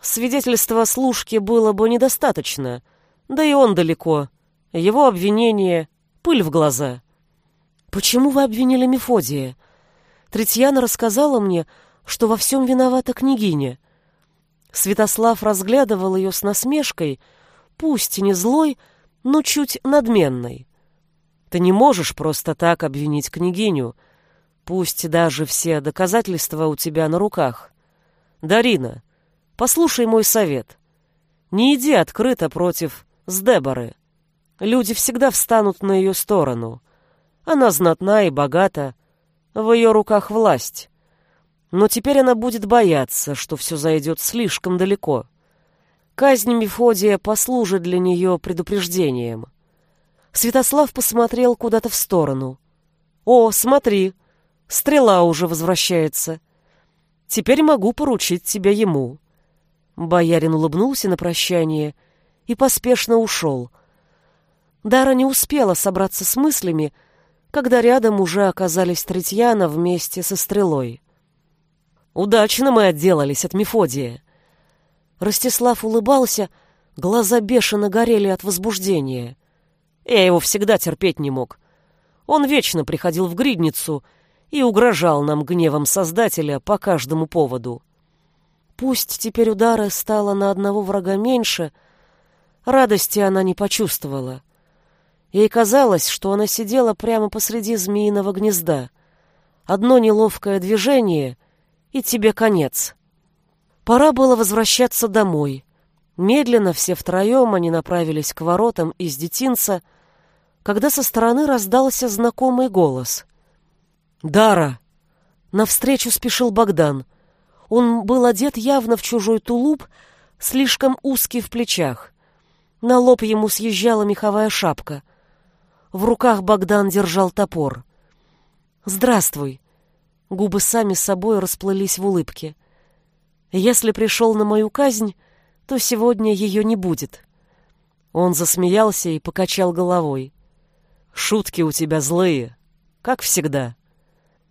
Свидетельства служки было бы недостаточно, да и он далеко. Его обвинение — пыль в глаза. «Почему вы обвинили Мефодия? Третьяна рассказала мне, что во всем виновата княгиня». Святослав разглядывал ее с насмешкой, пусть и не злой, но чуть надменной. «Ты не можешь просто так обвинить княгиню, пусть даже все доказательства у тебя на руках. Дарина, послушай мой совет. Не иди открыто против Сдеборы. Люди всегда встанут на ее сторону. Она знатна и богата, в ее руках власть. Но теперь она будет бояться, что все зайдет слишком далеко. Казнь Мефодия послужит для нее предупреждением. Святослав посмотрел куда-то в сторону. «О, смотри, стрела уже возвращается. Теперь могу поручить тебя ему». Боярин улыбнулся на прощание и поспешно ушел. Дара не успела собраться с мыслями, когда рядом уже оказались Третьяна вместе со стрелой. «Удачно мы отделались от Мефодия!» Ростислав улыбался, глаза бешено горели от возбуждения. Я его всегда терпеть не мог. Он вечно приходил в гридницу и угрожал нам гневом Создателя по каждому поводу. Пусть теперь удары стало на одного врага меньше, радости она не почувствовала. Ей казалось, что она сидела прямо посреди змеиного гнезда. Одно неловкое движение — и тебе конец. Пора было возвращаться домой. Медленно все втроем они направились к воротам из детинца, когда со стороны раздался знакомый голос. «Дара!» Навстречу спешил Богдан. Он был одет явно в чужой тулуп, слишком узкий в плечах. На лоб ему съезжала меховая шапка. В руках Богдан держал топор. «Здравствуй!» Губы сами собой расплылись в улыбке. «Если пришел на мою казнь, то сегодня ее не будет». Он засмеялся и покачал головой. «Шутки у тебя злые, как всегда».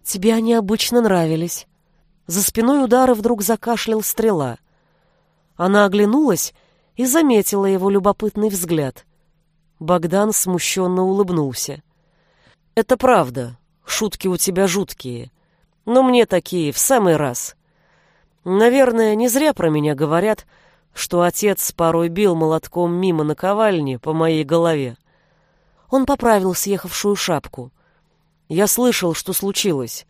«Тебе они обычно нравились». За спиной удара вдруг закашлял стрела. Она оглянулась и заметила его любопытный взгляд. Богдан смущенно улыбнулся. «Это правда. Шутки у тебя жуткие. Но мне такие в самый раз. Наверное, не зря про меня говорят, что отец порой бил молотком мимо наковальни по моей голове. Он поправил съехавшую шапку. Я слышал, что случилось.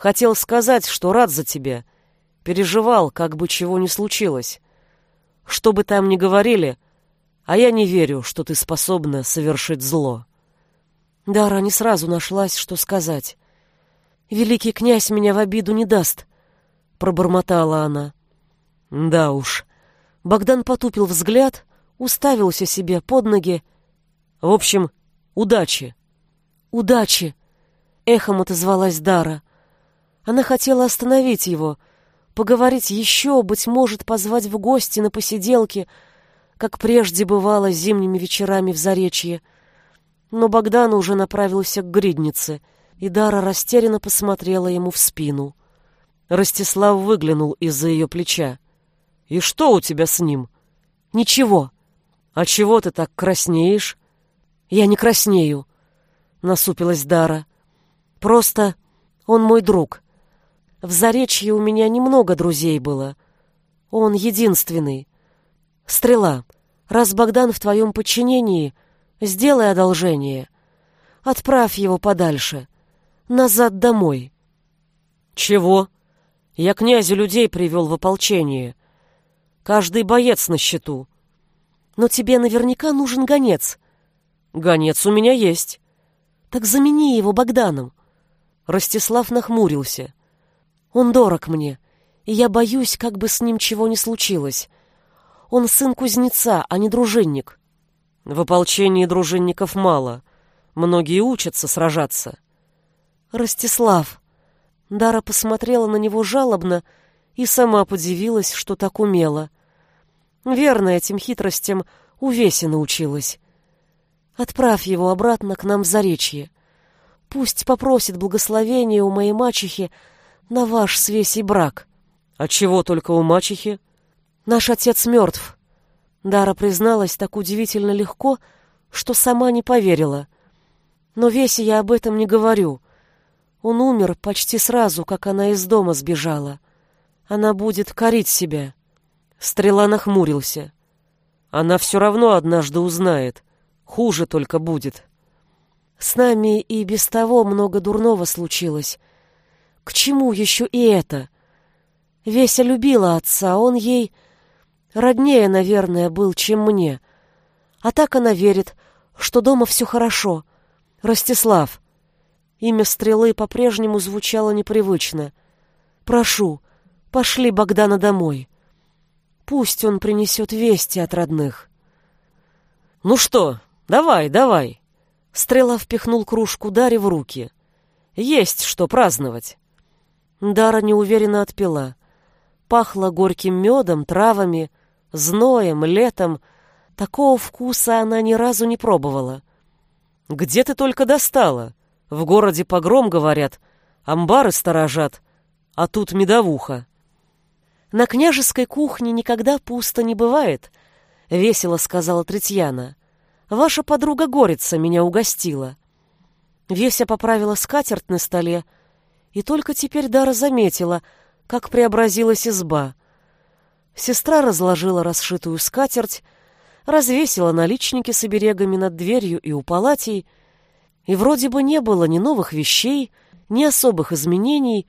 Хотел сказать, что рад за тебя. переживал, как бы чего ни случилось. Что бы там ни говорили, а я не верю, что ты способна совершить зло. Дара не сразу нашлась, что сказать. «Великий князь меня в обиду не даст», — пробормотала она. «Да уж». Богдан потупил взгляд, уставился себе под ноги. «В общем, удачи». «Удачи», — эхом отозвалась Дара. Она хотела остановить его, поговорить еще, быть может, позвать в гости на посиделки, как прежде бывало зимними вечерами в Заречье. Но Богдан уже направился к гриднице, и Дара растерянно посмотрела ему в спину. Ростислав выглянул из-за ее плеча. «И что у тебя с ним?» «Ничего». «А чего ты так краснеешь?» «Я не краснею», — насупилась Дара. «Просто он мой друг. В Заречье у меня немного друзей было. Он единственный. Стрела, раз Богдан в твоем подчинении, сделай одолжение. Отправь его подальше. Назад домой». «Чего?» «Я князю людей привел в ополчение. Каждый боец на счету». «Но тебе наверняка нужен гонец». «Гонец у меня есть». «Так замени его Богданом». Ростислав нахмурился. «Он дорог мне, и я боюсь, как бы с ним чего ни случилось. Он сын кузнеца, а не дружинник». «В ополчении дружинников мало. Многие учатся сражаться». «Ростислав!» Дара посмотрела на него жалобно и сама подивилась, что так умела. Верно, этим хитростям у научилась. Отправь его обратно к нам в Заречье. Пусть попросит благословения у моей мачехи на ваш с Весей брак. А чего только у мачехи? Наш отец мертв. Дара призналась так удивительно легко, что сама не поверила. Но Весе я об этом не говорю. Он умер почти сразу, как она из дома сбежала. Она будет корить себя. Стрела нахмурился. Она все равно однажды узнает. Хуже только будет. С нами и без того много дурного случилось. К чему еще и это? Веся любила отца, он ей роднее, наверное, был, чем мне. А так она верит, что дома все хорошо. Ростислав. Имя стрелы по-прежнему звучало непривычно. Прошу, пошли Богдана домой. Пусть он принесет вести от родных. Ну что, давай, давай. Стрела впихнул кружку Даре в руки. Есть что праздновать. Дара неуверенно отпила. Пахло горьким медом, травами, зноем, летом. Такого вкуса она ни разу не пробовала. «Где ты только достала? В городе погром, говорят, амбары сторожат, а тут медовуха». «На княжеской кухне никогда пусто не бывает», — весело сказала Третьяна. «Ваша подруга Горица меня угостила». Веся поправила скатерть на столе, и только теперь Дара заметила, как преобразилась изба. Сестра разложила расшитую скатерть, развесила наличники с оберегами над дверью и у палатей, и вроде бы не было ни новых вещей, ни особых изменений,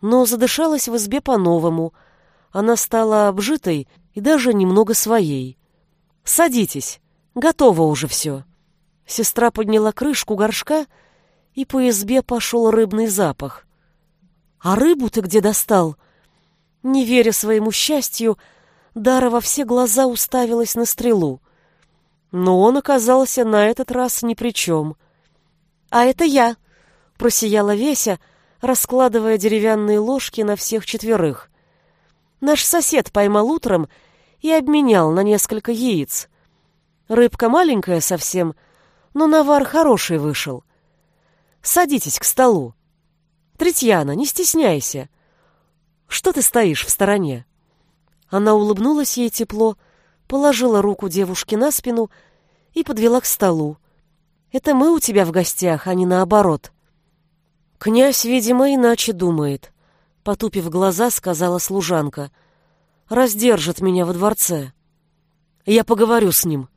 но задышалась в избе по-новому — она стала обжитой и даже немного своей. «Садитесь, готово уже все». Сестра подняла крышку горшка, по избе пошел рыбный запах. «А рыбу ты где достал?» Не веря своему счастью, Дара во все глаза уставилась на стрелу. Но он оказался на этот раз ни при чем. «А это я!» — просияла Веся, раскладывая деревянные ложки на всех четверых. Наш сосед поймал утром и обменял на несколько яиц. Рыбка маленькая совсем, но навар хороший вышел. Садитесь к столу. Третьяна, не стесняйся. Что ты стоишь в стороне? Она улыбнулась ей тепло, положила руку девушке на спину и подвела к столу. Это мы у тебя в гостях, а не наоборот. Князь, видимо, иначе думает потупив глаза, сказала служанка. Раздержит меня во дворце. Я поговорю с ним.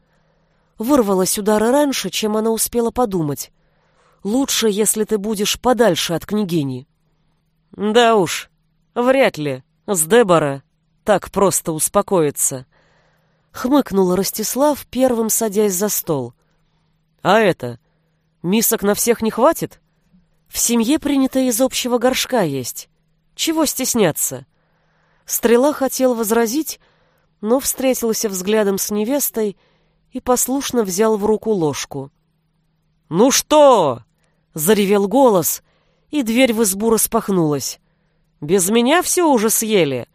Вырвалась удара раньше, чем она успела подумать. Лучше, если ты будешь подальше от княгини. Да уж, вряд ли, С Дебора так просто успокоиться. Хмыкнул Ростислав, первым садясь за стол. А это, мисок на всех не хватит? В семье принято из общего горшка есть. Чего стесняться? Стрела хотел возразить, но встретился взглядом с невестой и послушно взял в руку ложку. «Ну что?» — заревел голос, и дверь в избу распахнулась. «Без меня все уже съели,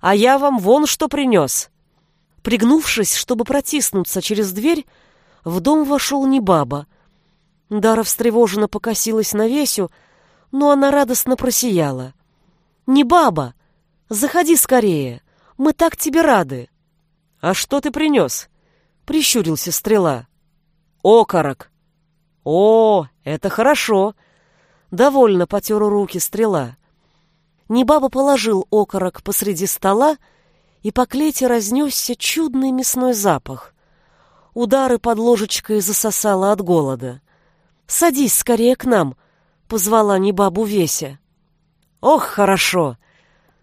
а я вам вон что принес». Пригнувшись, чтобы протиснуться через дверь, в дом вошел не баба. Дара встревоженно покосилась на Весю, но она радостно просияла. «Не баба! Заходи скорее! Мы так тебе рады!» «А что ты принес?» — прищурился стрела. «Окорок!» «О, это хорошо!» Довольно потер руки стрела. Небаба положил окорок посреди стола, и по клете разнесся чудный мясной запах. Удары под ложечкой засосало от голода. «Садись скорее к нам», — позвала Небабу Веся. «Ох, хорошо!»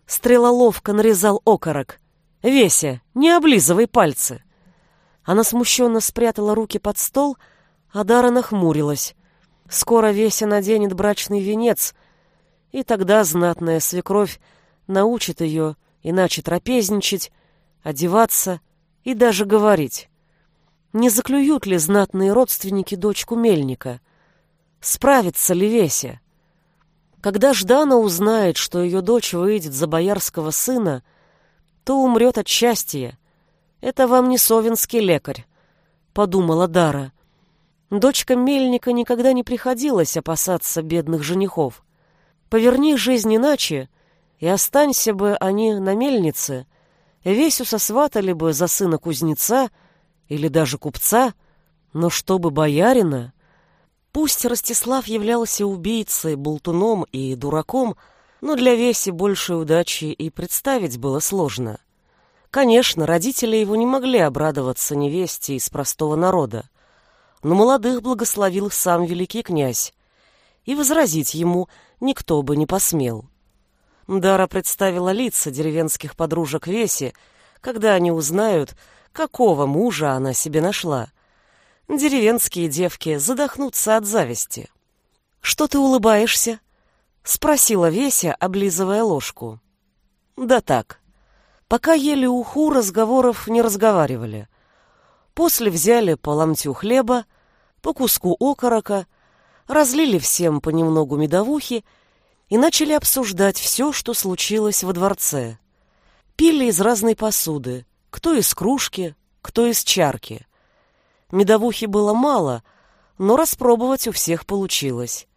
Стрела ловко нарезал окорок. «Веся, не облизывай пальцы!» Она смущенно спрятала руки под стол, а Дара нахмурилась. Скоро Веся наденет брачный венец, и тогда знатная свекровь научит ее иначе трапезничать, одеваться и даже говорить. Не заклюют ли знатные родственники дочку мельника? Справится ли Веся? Когда Ждана узнает, что ее дочь выйдет за боярского сына, то умрет от счастья. Это вам не совинский лекарь, — подумала Дара. Дочкам мельника никогда не приходилось опасаться бедных женихов. Поверни жизнь иначе, и останься бы они на мельнице, Весю сосватали бы за сына кузнеца или даже купца, но чтобы боярина... Пусть Ростислав являлся убийцей, болтуном и дураком, но для Веси большей удачи и представить было сложно. Конечно, родители его не могли обрадоваться невесте из простого народа, но молодых благословил сам великий князь, и возразить ему никто бы не посмел. Дара представила лица деревенских подружек Веси, когда они узнают, какого мужа она себе нашла — Деревенские девки задохнутся от зависти. «Что ты улыбаешься?» — спросила Веся, облизывая ложку. «Да так. Пока ели уху, разговоров не разговаривали. После взяли по ломтю хлеба, по куску окорока, разлили всем понемногу медовухи и начали обсуждать все, что случилось во дворце. Пили из разной посуды, кто из кружки, кто из чарки. Медовухи было мало, но распробовать у всех получилось.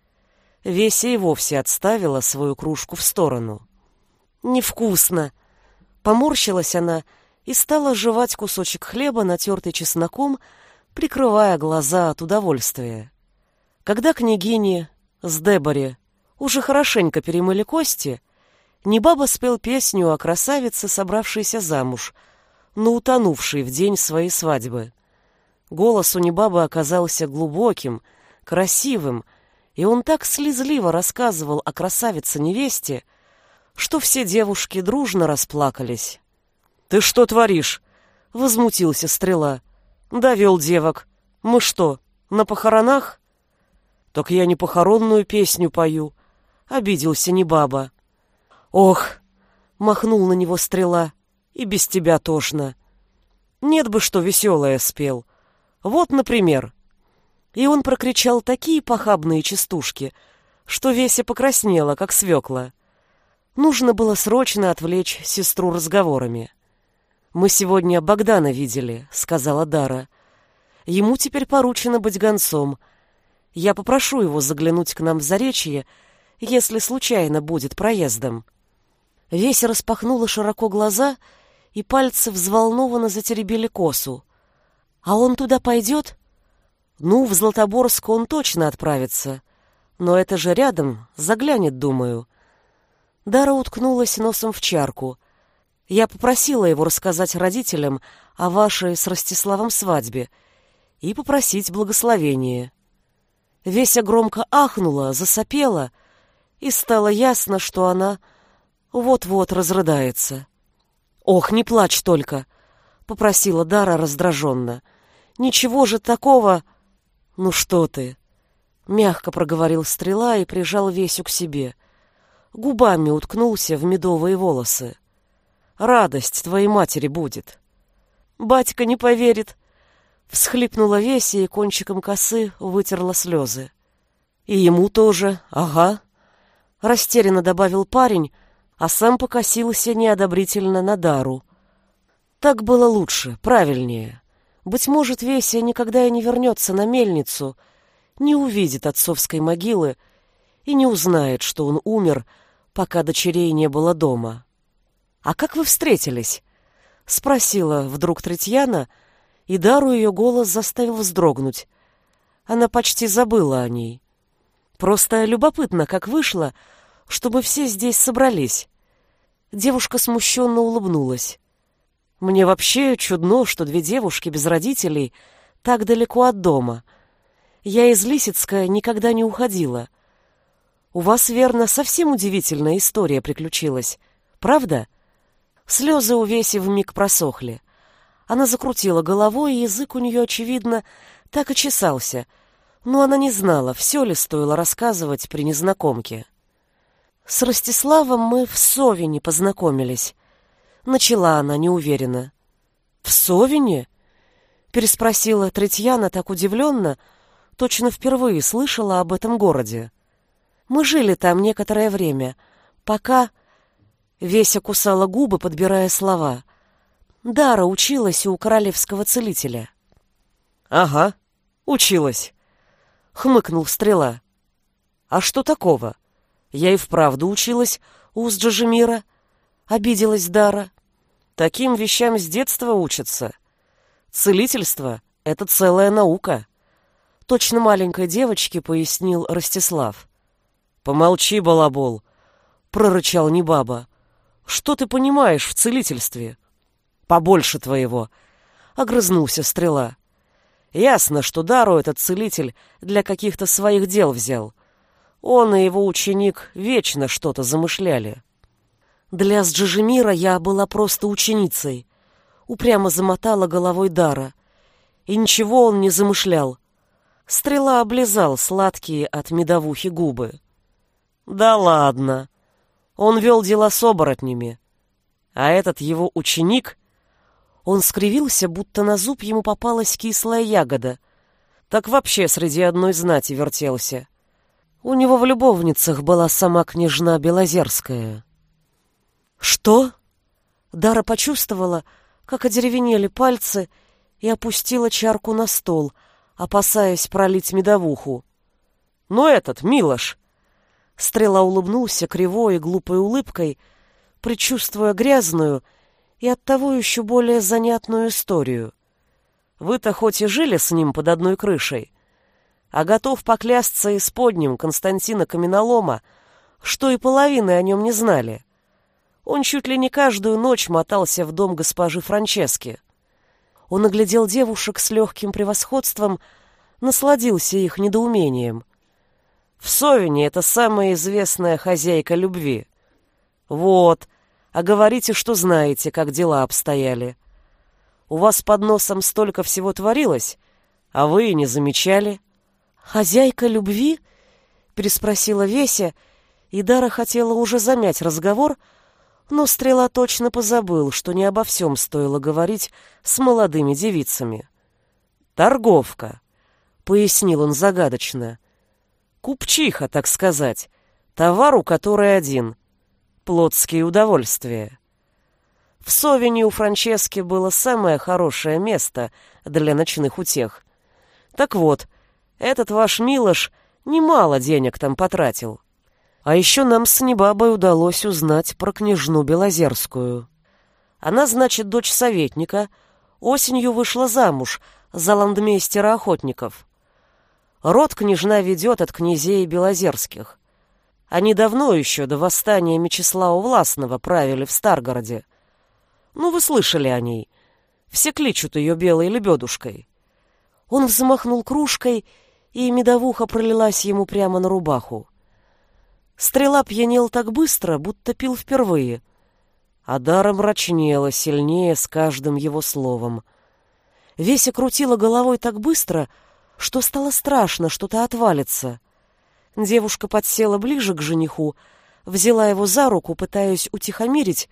Веся и вовсе отставила свою кружку в сторону. «Невкусно!» Поморщилась она и стала жевать кусочек хлеба, натертый чесноком, прикрывая глаза от удовольствия. Когда княгини с Деборе уже хорошенько перемыли кости, Небаба спел песню о красавице, собравшейся замуж, но утонувшей в день своей свадьбы. Голос у небабы оказался глубоким, красивым, и он так слезливо рассказывал о красавице-невесте, что все девушки дружно расплакались. «Ты что творишь?» — возмутился Стрела. «Довел девок. Мы что, на похоронах?» «Так я не похоронную песню пою», — обиделся Небаба. «Ох!» — махнул на него Стрела. «И без тебя тошно. Нет бы что веселое спел. Вот, например. И он прокричал такие похабные частушки, что Веся покраснела, как свекла. Нужно было срочно отвлечь сестру разговорами. «Мы сегодня Богдана видели», — сказала Дара. «Ему теперь поручено быть гонцом. Я попрошу его заглянуть к нам в Заречье, если случайно будет проездом». Веся распахнула широко глаза, и пальцы взволнованно затеребили косу. А он туда пойдет? Ну, в Златоборск он точно отправится. Но это же рядом, заглянет, думаю. Дара уткнулась носом в чарку. Я попросила его рассказать родителям о вашей с Ростиславом свадьбе и попросить благословения. Веся громко ахнула, засопела, и стало ясно, что она Вот-вот разрыдается. «Ох, не плачь только!» — попросила Дара раздраженно. «Ничего же такого...» «Ну что ты!» — мягко проговорил стрела и прижал Весю к себе. Губами уткнулся в медовые волосы. «Радость твоей матери будет!» «Батька не поверит!» Всхлипнула Веся и кончиком косы вытерла слезы. «И ему тоже, ага!» Растерянно добавил парень, а сам покосился неодобрительно на Дару. Так было лучше, правильнее. Быть может, Веся никогда и не вернется на мельницу, не увидит отцовской могилы и не узнает, что он умер, пока дочерей не было дома. «А как вы встретились?» — спросила вдруг Третьяна, и Дару ее голос заставил вздрогнуть. Она почти забыла о ней. Просто любопытно, как вышло, чтобы все здесь собрались. Девушка смущенно улыбнулась. Мне вообще чудно, что две девушки без родителей так далеко от дома. Я из Лисицка никогда не уходила. У вас, верно, совсем удивительная история приключилась. Правда? Слезы у Веси вмиг просохли. Она закрутила головой, и язык у нее, очевидно, так и чесался. Но она не знала, все ли стоило рассказывать при незнакомке. С Ростиславом мы в Совине познакомились. Начала она неуверенно. В Совине? Переспросила Третьяна так удивленно, точно впервые слышала об этом городе. Мы жили там некоторое время, пока... Веся кусала губы, подбирая слова. Дара училась у королевского целителя. «Ага, училась», — хмыкнул Стрела. «А что такого?» Я и вправду училась у Сджижемира, обиделась Дара. Таким вещам с детства учатся. Целительство — это целая наука. Точно маленькой девочке пояснил Ростислав. «Помолчи, балабол», — прорычал Небаба. «Что ты понимаешь в целительстве?» «Побольше твоего», — огрызнулся Стрела. «Ясно, что Дару этот целитель для каких-то своих дел взял. Он и его ученик вечно что-то замышляли. Для Сджижемира я была просто ученицей. Упрямо замотала головой Дара. И ничего он не замышлял. Стрела облизал сладкие от медовухи губы. Да ладно. Он вел дела с оборотнями. А этот его ученик... Он скривился, будто на зуб ему попалась кислая ягода. Так вообще среди одной знати вертелся. У него в любовницах была сама княжна Белозерская. «Что?» Дара почувствовала, как одеревенели пальцы, и опустила чарку на стол, опасаясь пролить медовуху. «Ну этот, Милош!» Стрела улыбнулся кривой и глупой улыбкой, предчувствуя грязную и оттого еще более занятную историю. «Вы-то хоть и жили с ним под одной крышей, а готов поклясться исподним Константина Каменолома, что и половины о нем не знали. Он чуть ли не каждую ночь мотался в дом госпожи Франчески. Он оглядел девушек с легким превосходством, насладился их недоумением. В Совине это самая известная хозяйка любви. Вот, а говорите, что знаете, как дела обстояли. У вас под носом столько всего творилось, а вы и не замечали. — «Хозяйка любви?» — переспросила Веся, и Дара хотела уже замять разговор, но Стрела точно позабыл, что не обо всем стоило говорить с молодыми девицами. «Торговка», — пояснил он загадочно. «Купчиха, так сказать, товар, у которой один. Плотские удовольствия». В Совине у Франчески было самое хорошее место для ночных утех. Так вот, этот ваш Милош немало денег там потратил. А еще нам с Небабой удалось узнать про княжну Белозерскую. Она, значит, дочь советника, осенью вышла замуж за ландмейстера охотников. Род княжна ведет от князей Белозерских. Они давно еще, до восстания Мечислава Властного, правили в Старгороде. Ну, вы слышали о ней. Все кличут ее белой лебедушкой. Он взмахнул кружкой и медовуха пролилась ему прямо на рубаху. Стрела пьянел так быстро, будто пил впервые. А Дара мрачнела сильнее с каждым его словом. Веся крутила головой так быстро, что стало страшно, что-то отвалится. Девушка подсела ближе к жениху, взяла его за руку, пытаясь утихомирить,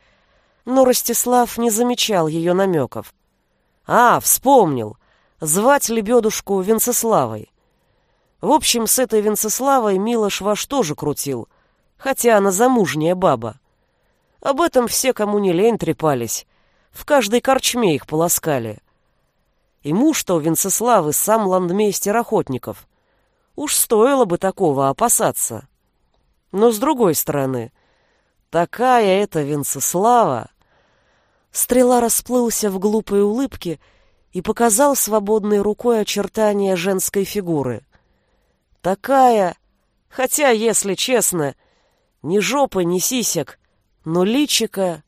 но Ростислав не замечал ее намеков. «А, вспомнил! Звать лебедушку Венцеславой!» В общем, с этой Венцеславой Милош ваш тоже крутил, хотя она замужняя баба. Об этом все, кому не лень, трепались. В каждой корчме их полоскали. И муж-то у Венцеславы сам ландмейстер охотников. Уж стоило бы такого опасаться. Но с другой стороны, такая эта Венцеслава... Стрела расплылся в глупой улыбке и показал свободной рукой очертания женской фигуры. Такая, хотя, если честно, ни жопы, ни сисек, но личика...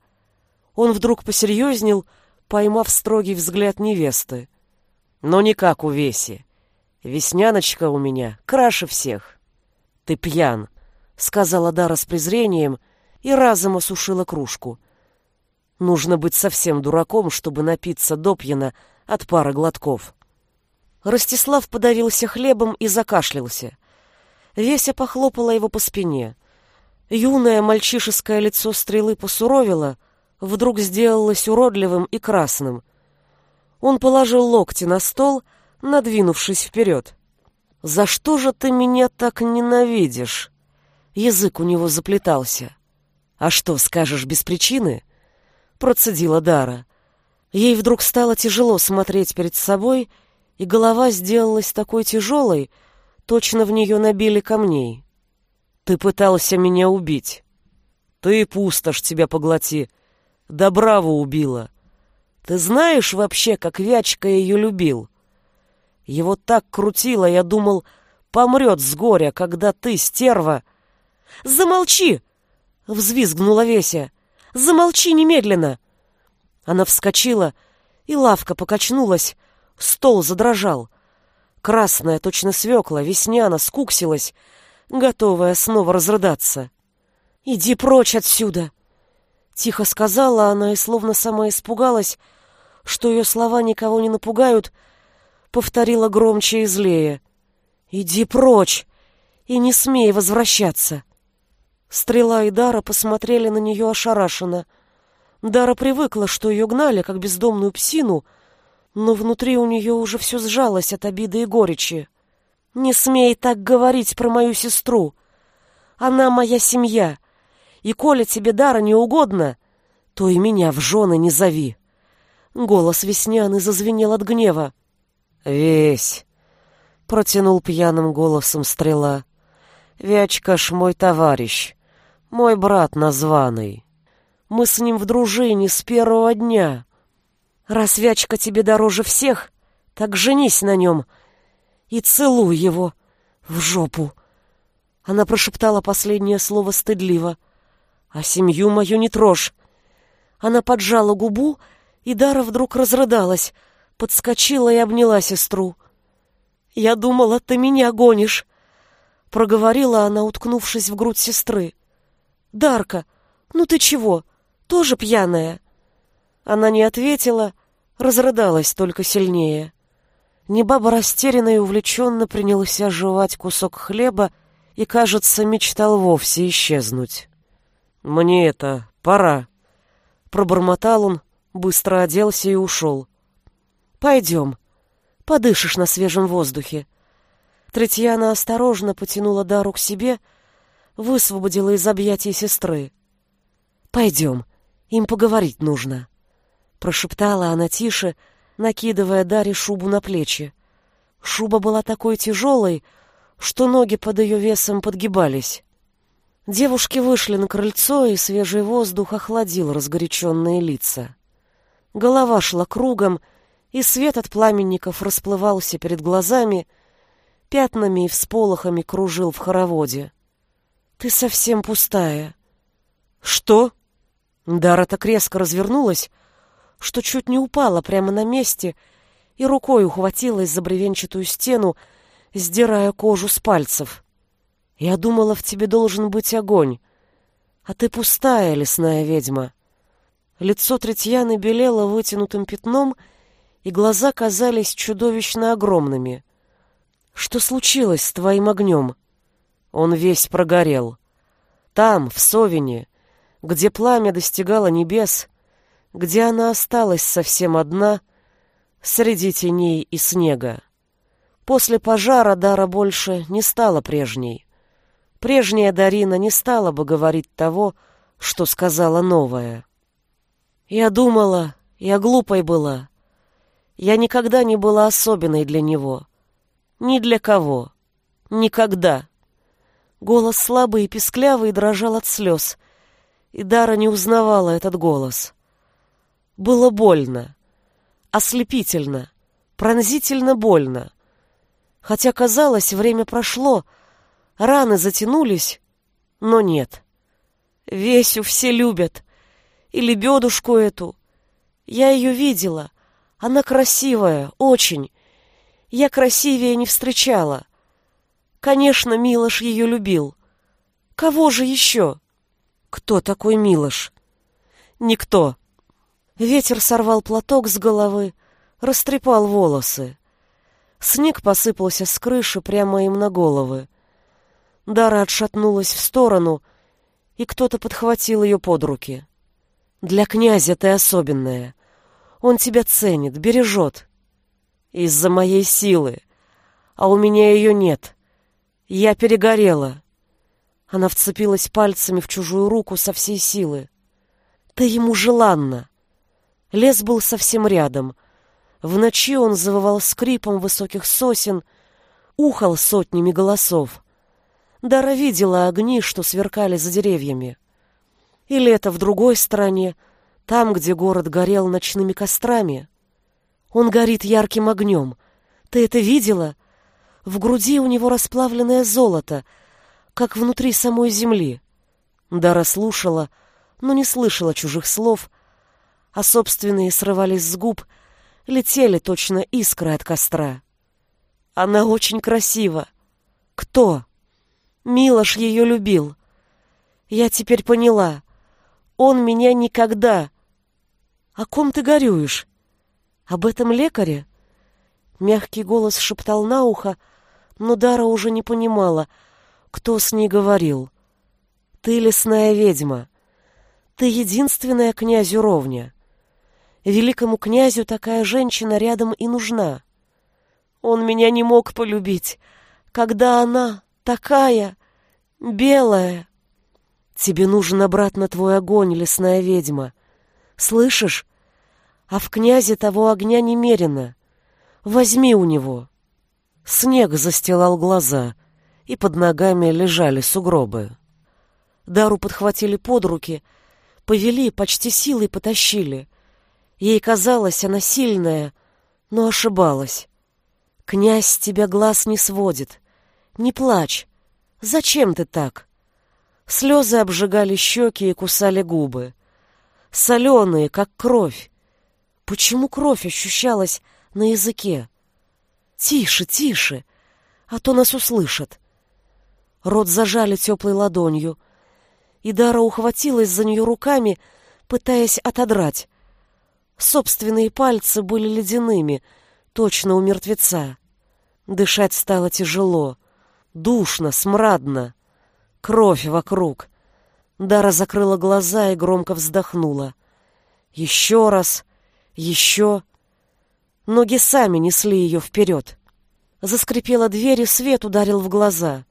Он вдруг посерьезнел, поймав строгий взгляд невесты. Но не как у Веси. Весняночка у меня краше всех. Ты пьян, сказала Дара с презрением и разом осушила кружку. Нужно быть совсем дураком, чтобы напиться допьяно от пары глотков. Ростислав подавился хлебом и закашлялся. Веся похлопала его по спине. Юное мальчишеское лицо стрелы посуровило, вдруг сделалось уродливым и красным. Он положил локти на стол, надвинувшись вперед. «За что же ты меня так ненавидишь?» Язык у него заплетался. «А что, скажешь без причины?» Процедила Дара. Ей вдруг стало тяжело смотреть перед собой, и голова сделалась такой тяжелой, точно в нее набили камней. Ты пытался меня убить. Ты пустошь тебя поглоти. Да браво убила. Ты знаешь вообще, как Вячка ее любил? Его так крутило, я думал, помрет с горя, когда ты, стерва... Замолчи! Взвизгнула Веся. Замолчи немедленно! Она вскочила, и лавка покачнулась, стол задрожал. Красная, точно свекла, весняна, скуксилась, готовая снова разрыдаться. «Иди прочь отсюда!» Тихо сказала она и словно сама испугалась, что ее слова никого не напугают, повторила громче и злее. «Иди прочь и не смей возвращаться!» Стрела и Дара посмотрели на нее ошарашенно. Дара привыкла, что ее гнали, как бездомную псину, но внутри у нее уже все сжалось от обиды и горечи. «Не смей так говорить про мою сестру. Она моя семья, и коли тебе Дара не угодно, то и меня в жены не зови». Голос Весняны зазвенел от гнева. «Весь!» — протянул пьяным голосом стрела. «Вячка ж мой товарищ, мой брат названный. Мы с ним в дружине с первого дня. Раз Вячка тебе дороже всех, так женись на нем и целуй его в жопу». Она прошептала последнее слово стыдливо. «А семью мою не трожь». Она поджала губу, и Дара вдруг разрыдалась — подскочила и обняла сестру. «Я думала, ты меня гонишь», — проговорила она, уткнувшись в грудь сестры. «Дарка, ну ты чего, тоже пьяная?» Она не ответила, разрыдалась только сильнее. Небаба растерянно и увлеченно принялся жевать кусок хлеба и, кажется, мечтал вовсе исчезнуть. «Мне это пора», — пробормотал он, быстро оделся и ушел. Пойдем. Подышишь на свежем воздухе. Третьяна осторожно потянула Дару к себе, высвободила из объятий сестры. Пойдем, им поговорить нужно. Прошептала она тише, накидывая Даре шубу на плечи. Шуба была такой тяжелой, что ноги под ее весом подгибались. Девушки вышли на крыльцо, и свежий воздух охладил разгоряченные лица. Голова шла кругом, и свет от пламенников расплывался перед глазами, пятнами и всполохами кружил в хороводе. «Ты совсем пустая». «Что?» Дара так резко развернулась, что чуть не упала прямо на месте и рукой ухватилась за бревенчатую стену, сдирая кожу с пальцев. Я думала, в тебе должен быть огонь, а ты пустая лесная ведьма. Лицо Третьяны белело вытянутым пятном, и глаза казались чудовищно огромными. Что случилось с твоим огнем? Он весь прогорел. Там, в Совине, где пламя достигало небес, где она осталась совсем одна, среди теней и снега. После пожара Дара больше не стала прежней. Прежняя Дарина не стала бы говорить того, что сказала новая. Я думала, я глупой была. Я никогда не была особенной для него. Ни для кого. Никогда. Голос слабый и песклявый дрожал от слез, и Дара не узнавала этот голос. Было больно, ослепительно, пронзительно больно. Хотя, казалось, время прошло — Раны затянулись, но нет. Весю все любят. И лебедушку эту. Я ее видела. Она красивая, очень. Я красивее не встречала. Конечно, Милош ее любил. Кого же еще? Кто такой Милош? Никто. Ветер сорвал платок с головы, растрепал волосы. Снег посыпался с крыши прямо им на головы. Дара отшатнулась в сторону, и кто-то подхватил ее под руки. «Для князя ты особенная. Он тебя ценит, бережет. Из-за моей силы. А у меня ее нет. Я перегорела». Она вцепилась пальцами в чужую руку со всей силы. «Ты ему желанна». Лес был совсем рядом. В ночи он завывал скрипом высоких сосен, ухал сотнями голосов. Дара видела огни, что сверкали за деревьями. Или это в другой стране, там, где город горел ночными кострами. Он горит ярким огнем. Ты это видела? В груди у него расплавленное золото, как внутри самой земли. Дара слушала, но не слышала чужих слов, а собственные срывались с губ, летели точно искры от костра. Она очень красива. Кто? Милош ее любил. Я теперь поняла. Он меня никогда... О ком ты горюешь? Об этом лекаре? Мягкий голос шептал на ухо, но Дара уже не понимала, кто с ней говорил. Ты лесная ведьма. Ты единственная князю ровня. Великому князю такая женщина рядом и нужна. Он меня не мог полюбить, когда она такая белая. Тебе нужен обратно твой огонь, лесная ведьма. Слышишь? А в князе того огня немерено. Возьми у него. Снег застилал глаза, и под ногами лежали сугробы. Дару подхватили под руки, повели, почти силой потащили. Ей казалось, она сильная, но ошибалась. Князь тебя глаз не сводит. Не плачь. Зачем ты так? Слезы обжигали щеки и кусали губы. Соленые, как кровь. Почему кровь ощущалась на языке? Тише, тише, а то нас услышат. Рот зажали теплой ладонью, и Дара ухватилась за нее руками, пытаясь отодрать. Собственные пальцы были ледяными, точно у мертвеца. Дышать стало тяжело, душно, смрадно. Кровь вокруг. Дара закрыла глаза и громко вздохнула. Еще раз, еще. Ноги сами несли ее вперед. Заскрипела дверь, и свет ударил в глаза.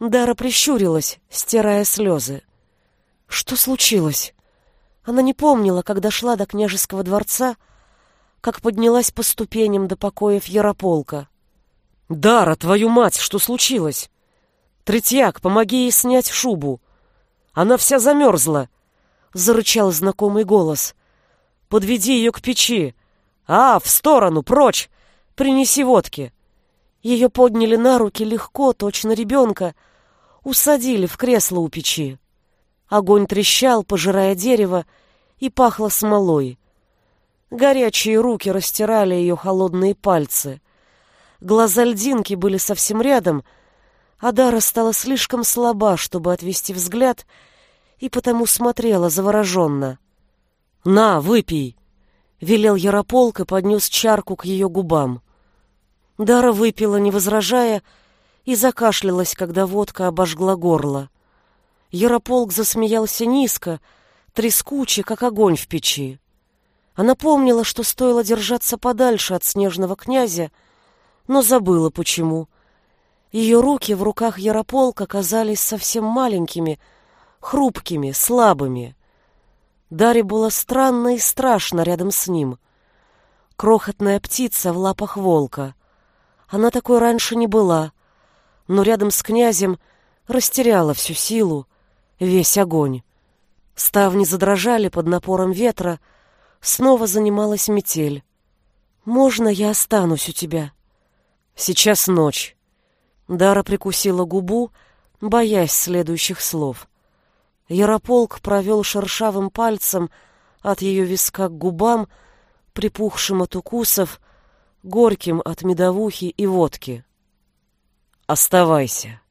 Дара прищурилась, стирая слезы. Что случилось? Она не помнила, как дошла до княжеского дворца, как поднялась по ступеням до покоев Ярополка. «Дара, твою мать, что случилось?» «Третьяк, помоги ей снять шубу!» «Она вся замерзла!» — зарычал знакомый голос. «Подведи ее к печи!» «А, в сторону, прочь! Принеси водки!» Ее подняли на руки легко, точно ребенка, усадили в кресло у печи. Огонь трещал, пожирая дерево, и пахло смолой. Горячие руки растирали ее холодные пальцы. Глаза льдинки были совсем рядом, Адара стала слишком слаба, чтобы отвести взгляд, и потому смотрела завороженно. «На, выпей!» — велел Ярополк и поднес чарку к ее губам. Дара выпила, не возражая, и закашлялась, когда водка обожгла горло. Ярополк засмеялся низко, трескуче, как огонь в печи. Она помнила, что стоило держаться подальше от снежного князя, но забыла почему. Ее руки в руках Ярополка казались совсем маленькими, хрупкими, слабыми. Даре было странно и страшно рядом с ним. Крохотная птица в лапах волка. Она такой раньше не была, но рядом с князем растеряла всю силу, весь огонь. Ставни задрожали под напором ветра, снова занималась метель. «Можно я останусь у тебя?» «Сейчас ночь». Дара прикусила губу, боясь следующих слов. Ярополк провел шершавым пальцем от ее виска к губам, припухшим от укусов, горьким от медовухи и водки. «Оставайся».